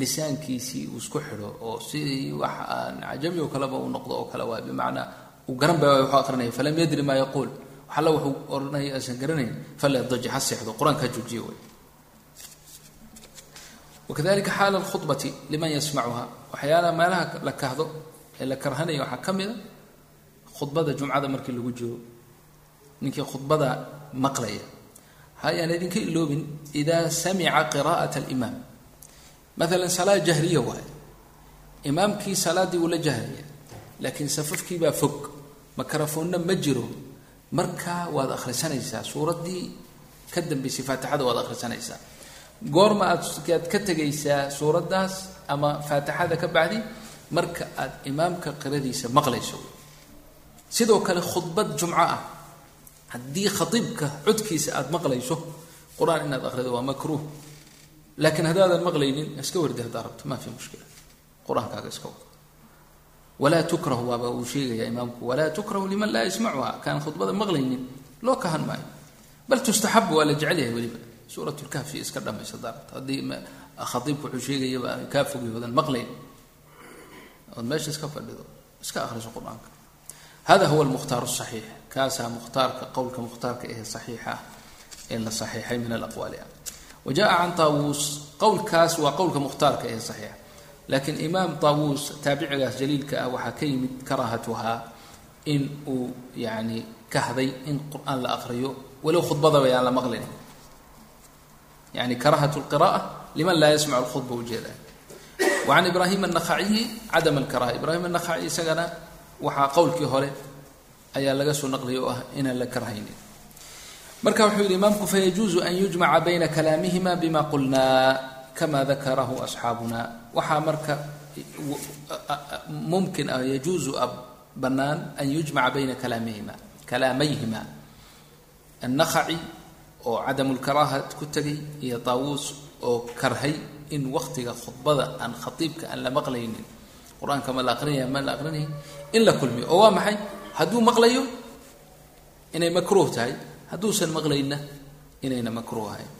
Lisaankiisii uu isku xidho oo sidii wax aan cajami oo kaleba uu noqdo oo kale waay bimacnaa uu garan ba wuxuu aqrinaya falam yadri maa yaquul wax alla wuxuu odhanaya aysan garanayn falyadaji ha seexdo qur'aanka ha way. Wakadalika xaala alkhudbati liman yasmacuha waxyaalaha meelaha la kahdo ee la karhanaya waxaa ka mida khudbada jumcada markii lagu jiro ninkii khudbada maqlaya. Hayaan idinka iloobin idaa samica qiraa'at alimaam. Maalan salaad jahriya waaye. Imaamkii salaaddii uu la jahraya laakiin safafkii baa fog. Makarafoonna ma jiro markaa waad akhrisanaysaa suuraddii ka dambaysay faatixada waad akhrisanaysaa. Goorma aad aad ka tegaysaa suuraddaas ama faatixada ka bacdi marka aad imaamka qiradiisa maqlayso. Sidoo kale khudbad jumco ah. Haddii khaiibka codkiisa aada maqlayso qur'aan inaad akhrido waa makruuh. Laakiin haddaadan maqlaynin iska wardi haddaa rabto maa fi mushkila. Qur'aankaaga iska wad walaa tukrahu waaba uu sheegayaa imaamku. Walaa tukrahu liman laa yasmacuha kaan khudbada maqlaynin. Loo kahan maayo bal tustaxabu waa la jecel yahay weliba suurat iska dhamaysa haddaa rabto haddii khaiibku wuxuu sheegayaba kaa fogyoodan maqlayn. Ood meesha iska fadhido iska akhriso qur'aanka. Hada huwa almukhtaar saxiix kaasaa mukhtaarka qowlka mukhtaarka ee saxiixa ah ee la saxiixay min alaqwaali ah. Wa jaa can taawuus qowlkaas waa qowlka mukhtaarka ee saxiixa laakiin imaam taawuus taabicigaas jaliilka ah waxaa ka yimid karaahatuhaa in uu yani kahday in qur'aan la aqriyo walow khudbadaba yaan la maqlin yani karaahatu lqira'a liman laa yasmacu lkhudba ujeeda wa ibraahim annakhaciyi cadam alkaraha ibraahim annakhaci isagana waxaa qowlkii hore ayaa laga soo naqliyay oo ah inaan la karhaynin marka wuxuu yidhi imaamku fayajuuzu an yujmaca bayna kalaamihima bima qulnaa kama dakarahu asxaabuna waxaa marka mumkin ah yajuuzu bannaan an yujmaca bayna kalaamihima kalaamayhima annakhaci oo cadamu lkaraaha ku tegay iyo taawuus oo karhay in waktiga khudbada aan khatiibka aan la maqlaynin. Qur'aanka ma la aqrinaya ma la aqrinaya in la kulmiyo oo waa maxay? Hadduu maqlayo inay makruuh tahay. Hadduusan maqlayna inayna makruuh ahayn.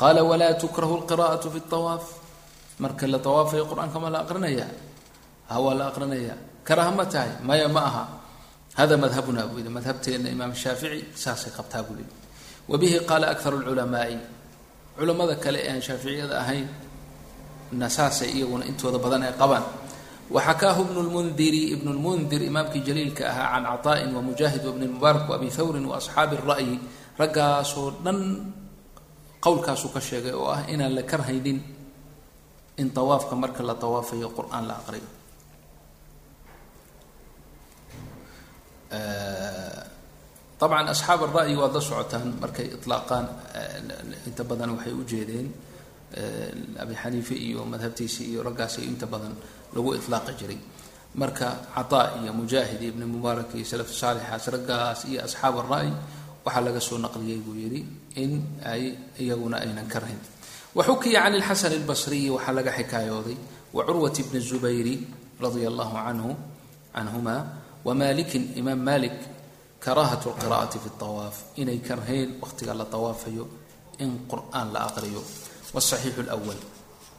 Qaala walaa tukrahu lqira'atu fi tawaaf marka la tawaafayo qur'aanka ma la aqrinaya? Ha waa la aqrinaya. Karaha ma tahay? Maya ma aha. Hada madhabuna buu yidhi. Madhabteena imaam shaafici saasay qabtaa buu yidhi. Wa bihi qaala akharu lculamaai culamada kale ee aan shaaficiyada ahayn na saasay iyaguna intooda badan ay qabaan. Waxakaahu ibnu lmundiri ibnu lmundir imaamkii jaliilka ahaa can caطaa'in wamujaahid wabni mubaarak waabi thawrin waasxaabi ra'yi raggaasoo dhan qowlkaasuu ka sheegay oo ah inaan la karhaynin in tawaafka marka la tawaafayo qur'aan la aqriyo. Dabcan asxaab ara'yi waad la socotaan markay ilaaqaan inta badan waxay u jeedeen abi xaniife iyo madhabtiisi iyo raggaas inta badan lagu ilaaqi jiray. Marka cataa iyo mujaahid ibni mubaarak iyo salaf saalixaas raggaas iyo asxaab ara'y waxaa laga soo naqliyey buu yidhi in ay iyaguna aynan karhayn waxukiya can ilxasan albasriyi waxaa laga xikaayooday wa curwat bni zubayri radia allahu canhu canhuma wamalikin imaam malik karaahatu lqira'ati fi tawaaf inay karhayn waqtiga la tawaafayo in qur-aan la aqriyo wsaxiixu lwal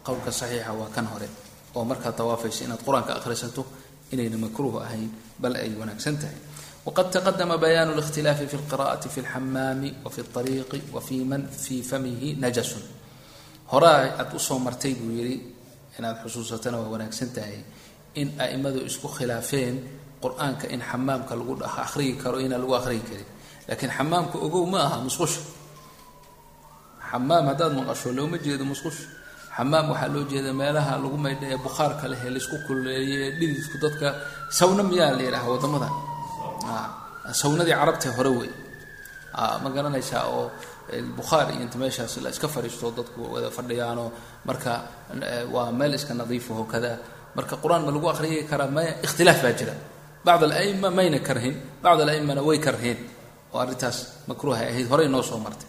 qowlka saxiixa waa kan hore oo markaad tawaafayso inaad qur-aanka akhrisato inayna makruuh ahayn bal ay wanaagsan tahay waqad taqadama bayaanu اlاkhtilaafi fi اlqira'ati fi اlxamaami wafi اطariiqi wafi man fii famihi najasun horaa aad u soo martay buu yidhi inaad xusuusatana waa wanaagsan tahay in a'immadu isku khilaafeen qur'aanka in xamaamka lagu akhriyi karo inaan lagu akhriyi karin. Laakiin xamaamka ogow ma aha musqusha xamaam haddaad maqasho looma jeedo musqush. Xamaam waxaa loo jeeda meelaha lagu maydha ee bukhaarka leh ee la isku kululeeye ee dhididku dadka sawna miyaa la yidhaha waddamada sawnadii carabtee hore wey. Ma garanaysaa oo bukhaar iyo inta meeshaas iska fadhiisto dadku wada fadhiyaanoo marka waa meel iska nadiifaho kada. Marka qur'aan ma lagu akhriyi karaa maya ikhtilaaf baa jira. Bacd alaima mayna karhin bacd alaimana way karheen oo arrintaas makruuhay ahayd horey noo soo martay.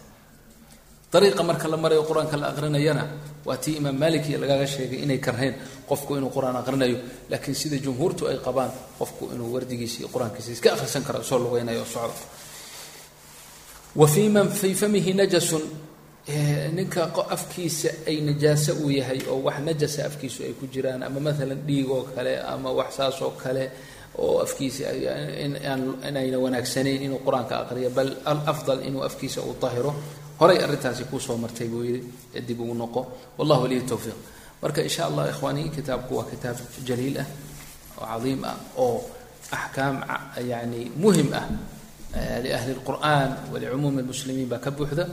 Ariiqa marka la marayo qur'aanka la aqrinayana waa tii imaam malikiya lagaga sheegay inay karheen qofku inuu qur'aan aqrinayo laakiin sida jumhuurtu ay qabaan qofku inuu wardigiisa iyo qur'aankiisa iska akhrisan karo soo lugeynayo oo wa fii man fii famihi najasun ninka afkiisa ay najaaso uu yahay oo wax najasa afkiisu ay ku jiraan ama maalan dhiig oo kale ama wax saas kale oo afkiisa inayna wanaagsanayn inuu qur'aanka aqriyo bal alafdal inuu afkiisa uu tahiro horay arrintaasi kuusoo martay buu yidhi dib ugu noqo. Wallah waliy towfiiq marka insha allah ikhwaani kitaabku waa kitaab jaliil ah oo cadiim ah oo axkaam yani muhiim ah liahli اlqur'an walicumuumi اlmuslimiin baa ka buuxda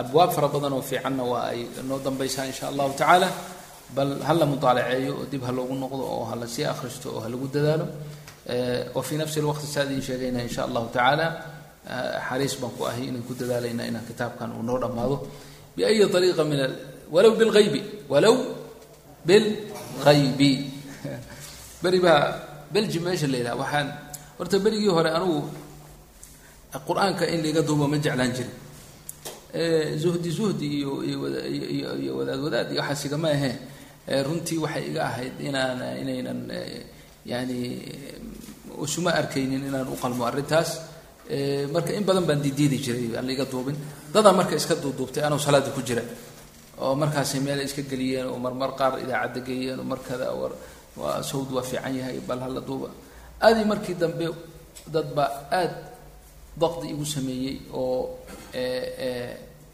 abwaab fara badan oo fiicanna waa ay noo dambaysaa in allahu tacaala bal ha la mudaalaceeyo oo dib ha loogu noqdo oo ha la sii akhristo oo ha lagu dadaalo wa fii nafsi lwaqti saa idin sheegayna in allahu tacaala xariis baan ku ahay inaan ku dadaalayna inaan kitaabkan uu noo dhammaado biayi ariiqa min walow bilghaybi walow bilghaybi beri baa belgi meesha la yidhaha waxaan horta berigii hore anugu qur'aanka in laiga duubo ma jeclaan jirin. Zuhdi zuhdi iyo iyo iyo wadaad wadaad iyo waxaas igama ahee. Runtii waxay iga ahayd inaan inaynan yani isuma arkaynin inaan u qalmo arrintaas. Marka in badan baan didiidi jiray aan laiga duubin. Dadaa marka iska duuduubtay anuu salaada ku jira. Oo markaasay meel iska geliyeen oo marmar qaar idaacadda geeyeen oo markada sawd waa fiican yahay bal hala duuba. Aadii markii dambe dad baa aad daqdi igu sameeyey oo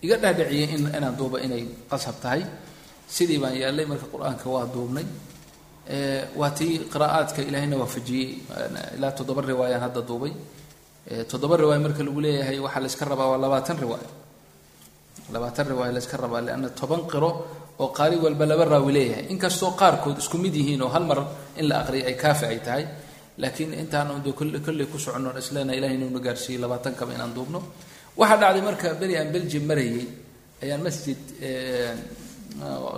iga dhaadhiciyey in inaan duuba inay qasab tahay. Sidii baan yeelay marka qur'aanka waa duubnay. Waa tii qiraa'aadka ilaahayna waafajiyey. Ilaa toddoba riwaayaan hadda duubay. Toddoba riwaaya marka lagu leeyahay waxaa la yska rabaa waa labaatan riwaaya labaatan riwaaya la yska rabaa leanna toban qiro oo qaari walba laba raawi leeyahay. Inkastoo qaarkood isku mid yihiin oo hal mar in la aqriya ay kaafi ay tahay laakiin intaan de kolley ku soconno islena ilahay inuuna gaarsiiyey labaatan kaba inaan duubno. Waxaa dhacday marka beri aan belgium marayay ayaan masjid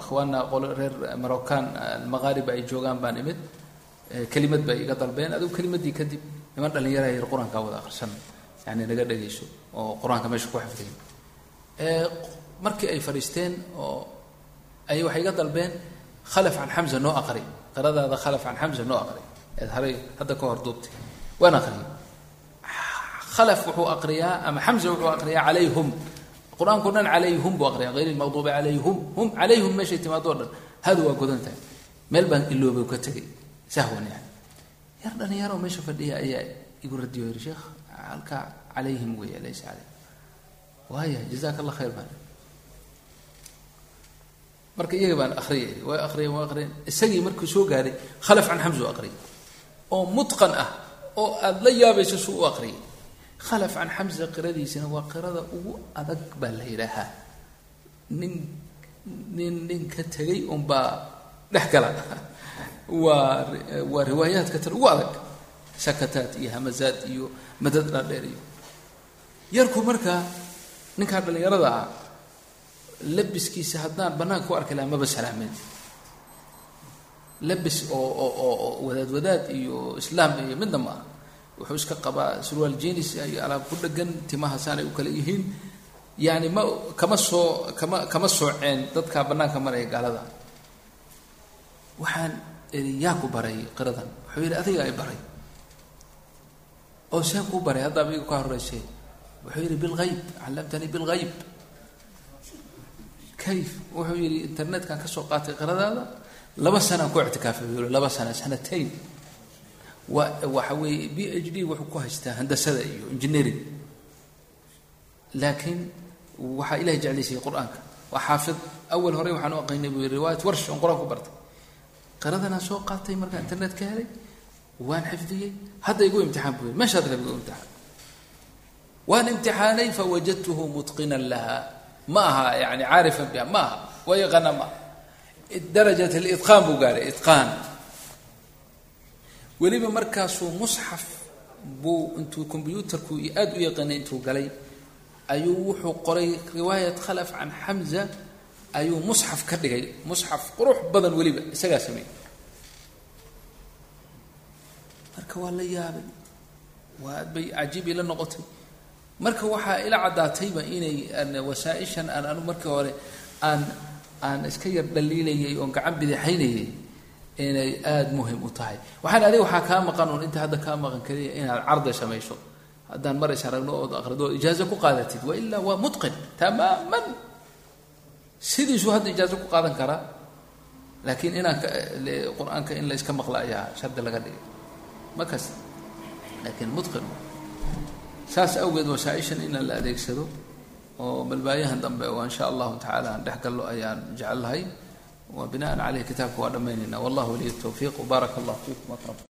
ikhwaana qolo reer maroccan almaqaariba ay joogaan baan imid. Kelimad bay iga dalbeen. Adigu kelimadii kadib niman dhalinyara yar qur'aankaa wada akhrisan yani naga dhegayso oo qur'aanka meesha ku xifdiyin markii ay fadhiisteen oo ay waxay iga dalbeen khalaf can xamza noo aqri qiradaada khalaf can xamza noo aqri eed haray hadda ka hor duubtay waan aqriyay khalaf wuxuu aqriyaa ama xamza wuxuu aqriyaa calayhum. Qur'aankao dhan calayhum buu aqriyaa hayr ilmaqduubi calayhum. Hum calayhum meeshay timaado dhan. Hadu waa godan tahay. Meel baan iloobay ka tegay sahwan yani yar dhalinyaro meesha fadhiya ayaa igu radiyo yiri sheekh halkaa calayhim weeye laysa calayhim. Waaya jazaka allah khayr baan. Marka iyaga baan akriyay waa akriyay waa akriyay isagii markuu soo gaaray khalaf can xamza u oo mutqan ah oo aada la yaabayso suu u aqriyay khalaf can xamza qiradiisina waa qirada ugu adag baa la yidhaahaa nin nin nin ka tegay unbaa dhex gala. Waa waa riwaayaadka tan ugu adag. Sakataad iyo hamazaad iyo madad dhaadheer iyo yarku markaa ninkaa dhallinyarada ah labiskiisa haddaan banaanka ku arki lahaa maba salaameen labis oo oo wadaad wadaad iyo islaam iyo midna ma ah wuxuu iska qabaa surwaal jenis iyo alaab ku dhegan timaha saanay u kale yihiin. Yani ma kama soo kama kama sooceen dadkaa banaanka maraya gaalada. Waxaan yaa ku baray qiradan wuxuu yidhi adiga ay baray. Oo see kuu baray haddaaba iga ka horeysay wuxuu yidhi bilgayb callamtanii bilgayb kayf wuxuu yidhi internetkan ka soo qaatay qiradaada laba sanaan ku ictikaafay buu laba sana sanatayn waa waxa weeye b h d wuxuu ku haystaa handasada iyo engineering. Laakiin waxaa ilahay jeclaysayay qur'aanka. Waa xaafid awal hore waxaan u aqaynay buu yidhi riwaayat warsh on qur'aan ku bartay. Qiradanaan soo qaatay markaan internet ka helay waan xifdiyey. Hadda igu imtixaan buu yidhi meeshaad rab igu imtixaan. Waan imtixaanay fawajadtuhu mutqinan laha. Ma aha yani caarifan biha ma aha waa yaqaana ma aha darajat lidqaan buu gaaray idqaan weliba markaasuu musxaf buu intuu combyuutarku aada u yaqaanay intuu galay ayuu wuxuu qoray riwaayat khalaf can xamza ayuu musxaf ka dhigay. Musxaf qurux badan weliba isagaa sameeyey. Marka waa la yaabay waa aad bay cajiib ila noqotay. Marka waxaa ila caddaatayba inay wasaaishan aan anu markii hore aan aan iska yar dhaliilayay oon gacan bidixaynayay inay aada muhiim u tahay. Waxaan adiga waxaa kaa maqan un inta hadda kaa maqan kaliya inaad cardi samayso haddaan mar is aragno ood aqrido ood ijaazo ku qaadatid wa ilaa waa mutqin tamaaman. Sidiisuu hadda ijaazo ku qaadan karaa laakiin inaan qur'aanka in la iska maqla ayaa shardi laga dhigay. Makas laakiin mutqin. Saas awgeed wasaaishan inaan la adeegsado oo balbaayahan dambe oo insha allahu tacala aan dhex gallo ayaan jecel lahay wa binaan caleyh kitaabka waa dhammaynayna wallah waliy tawfiiq. Wbaaraka allah fiikum akrab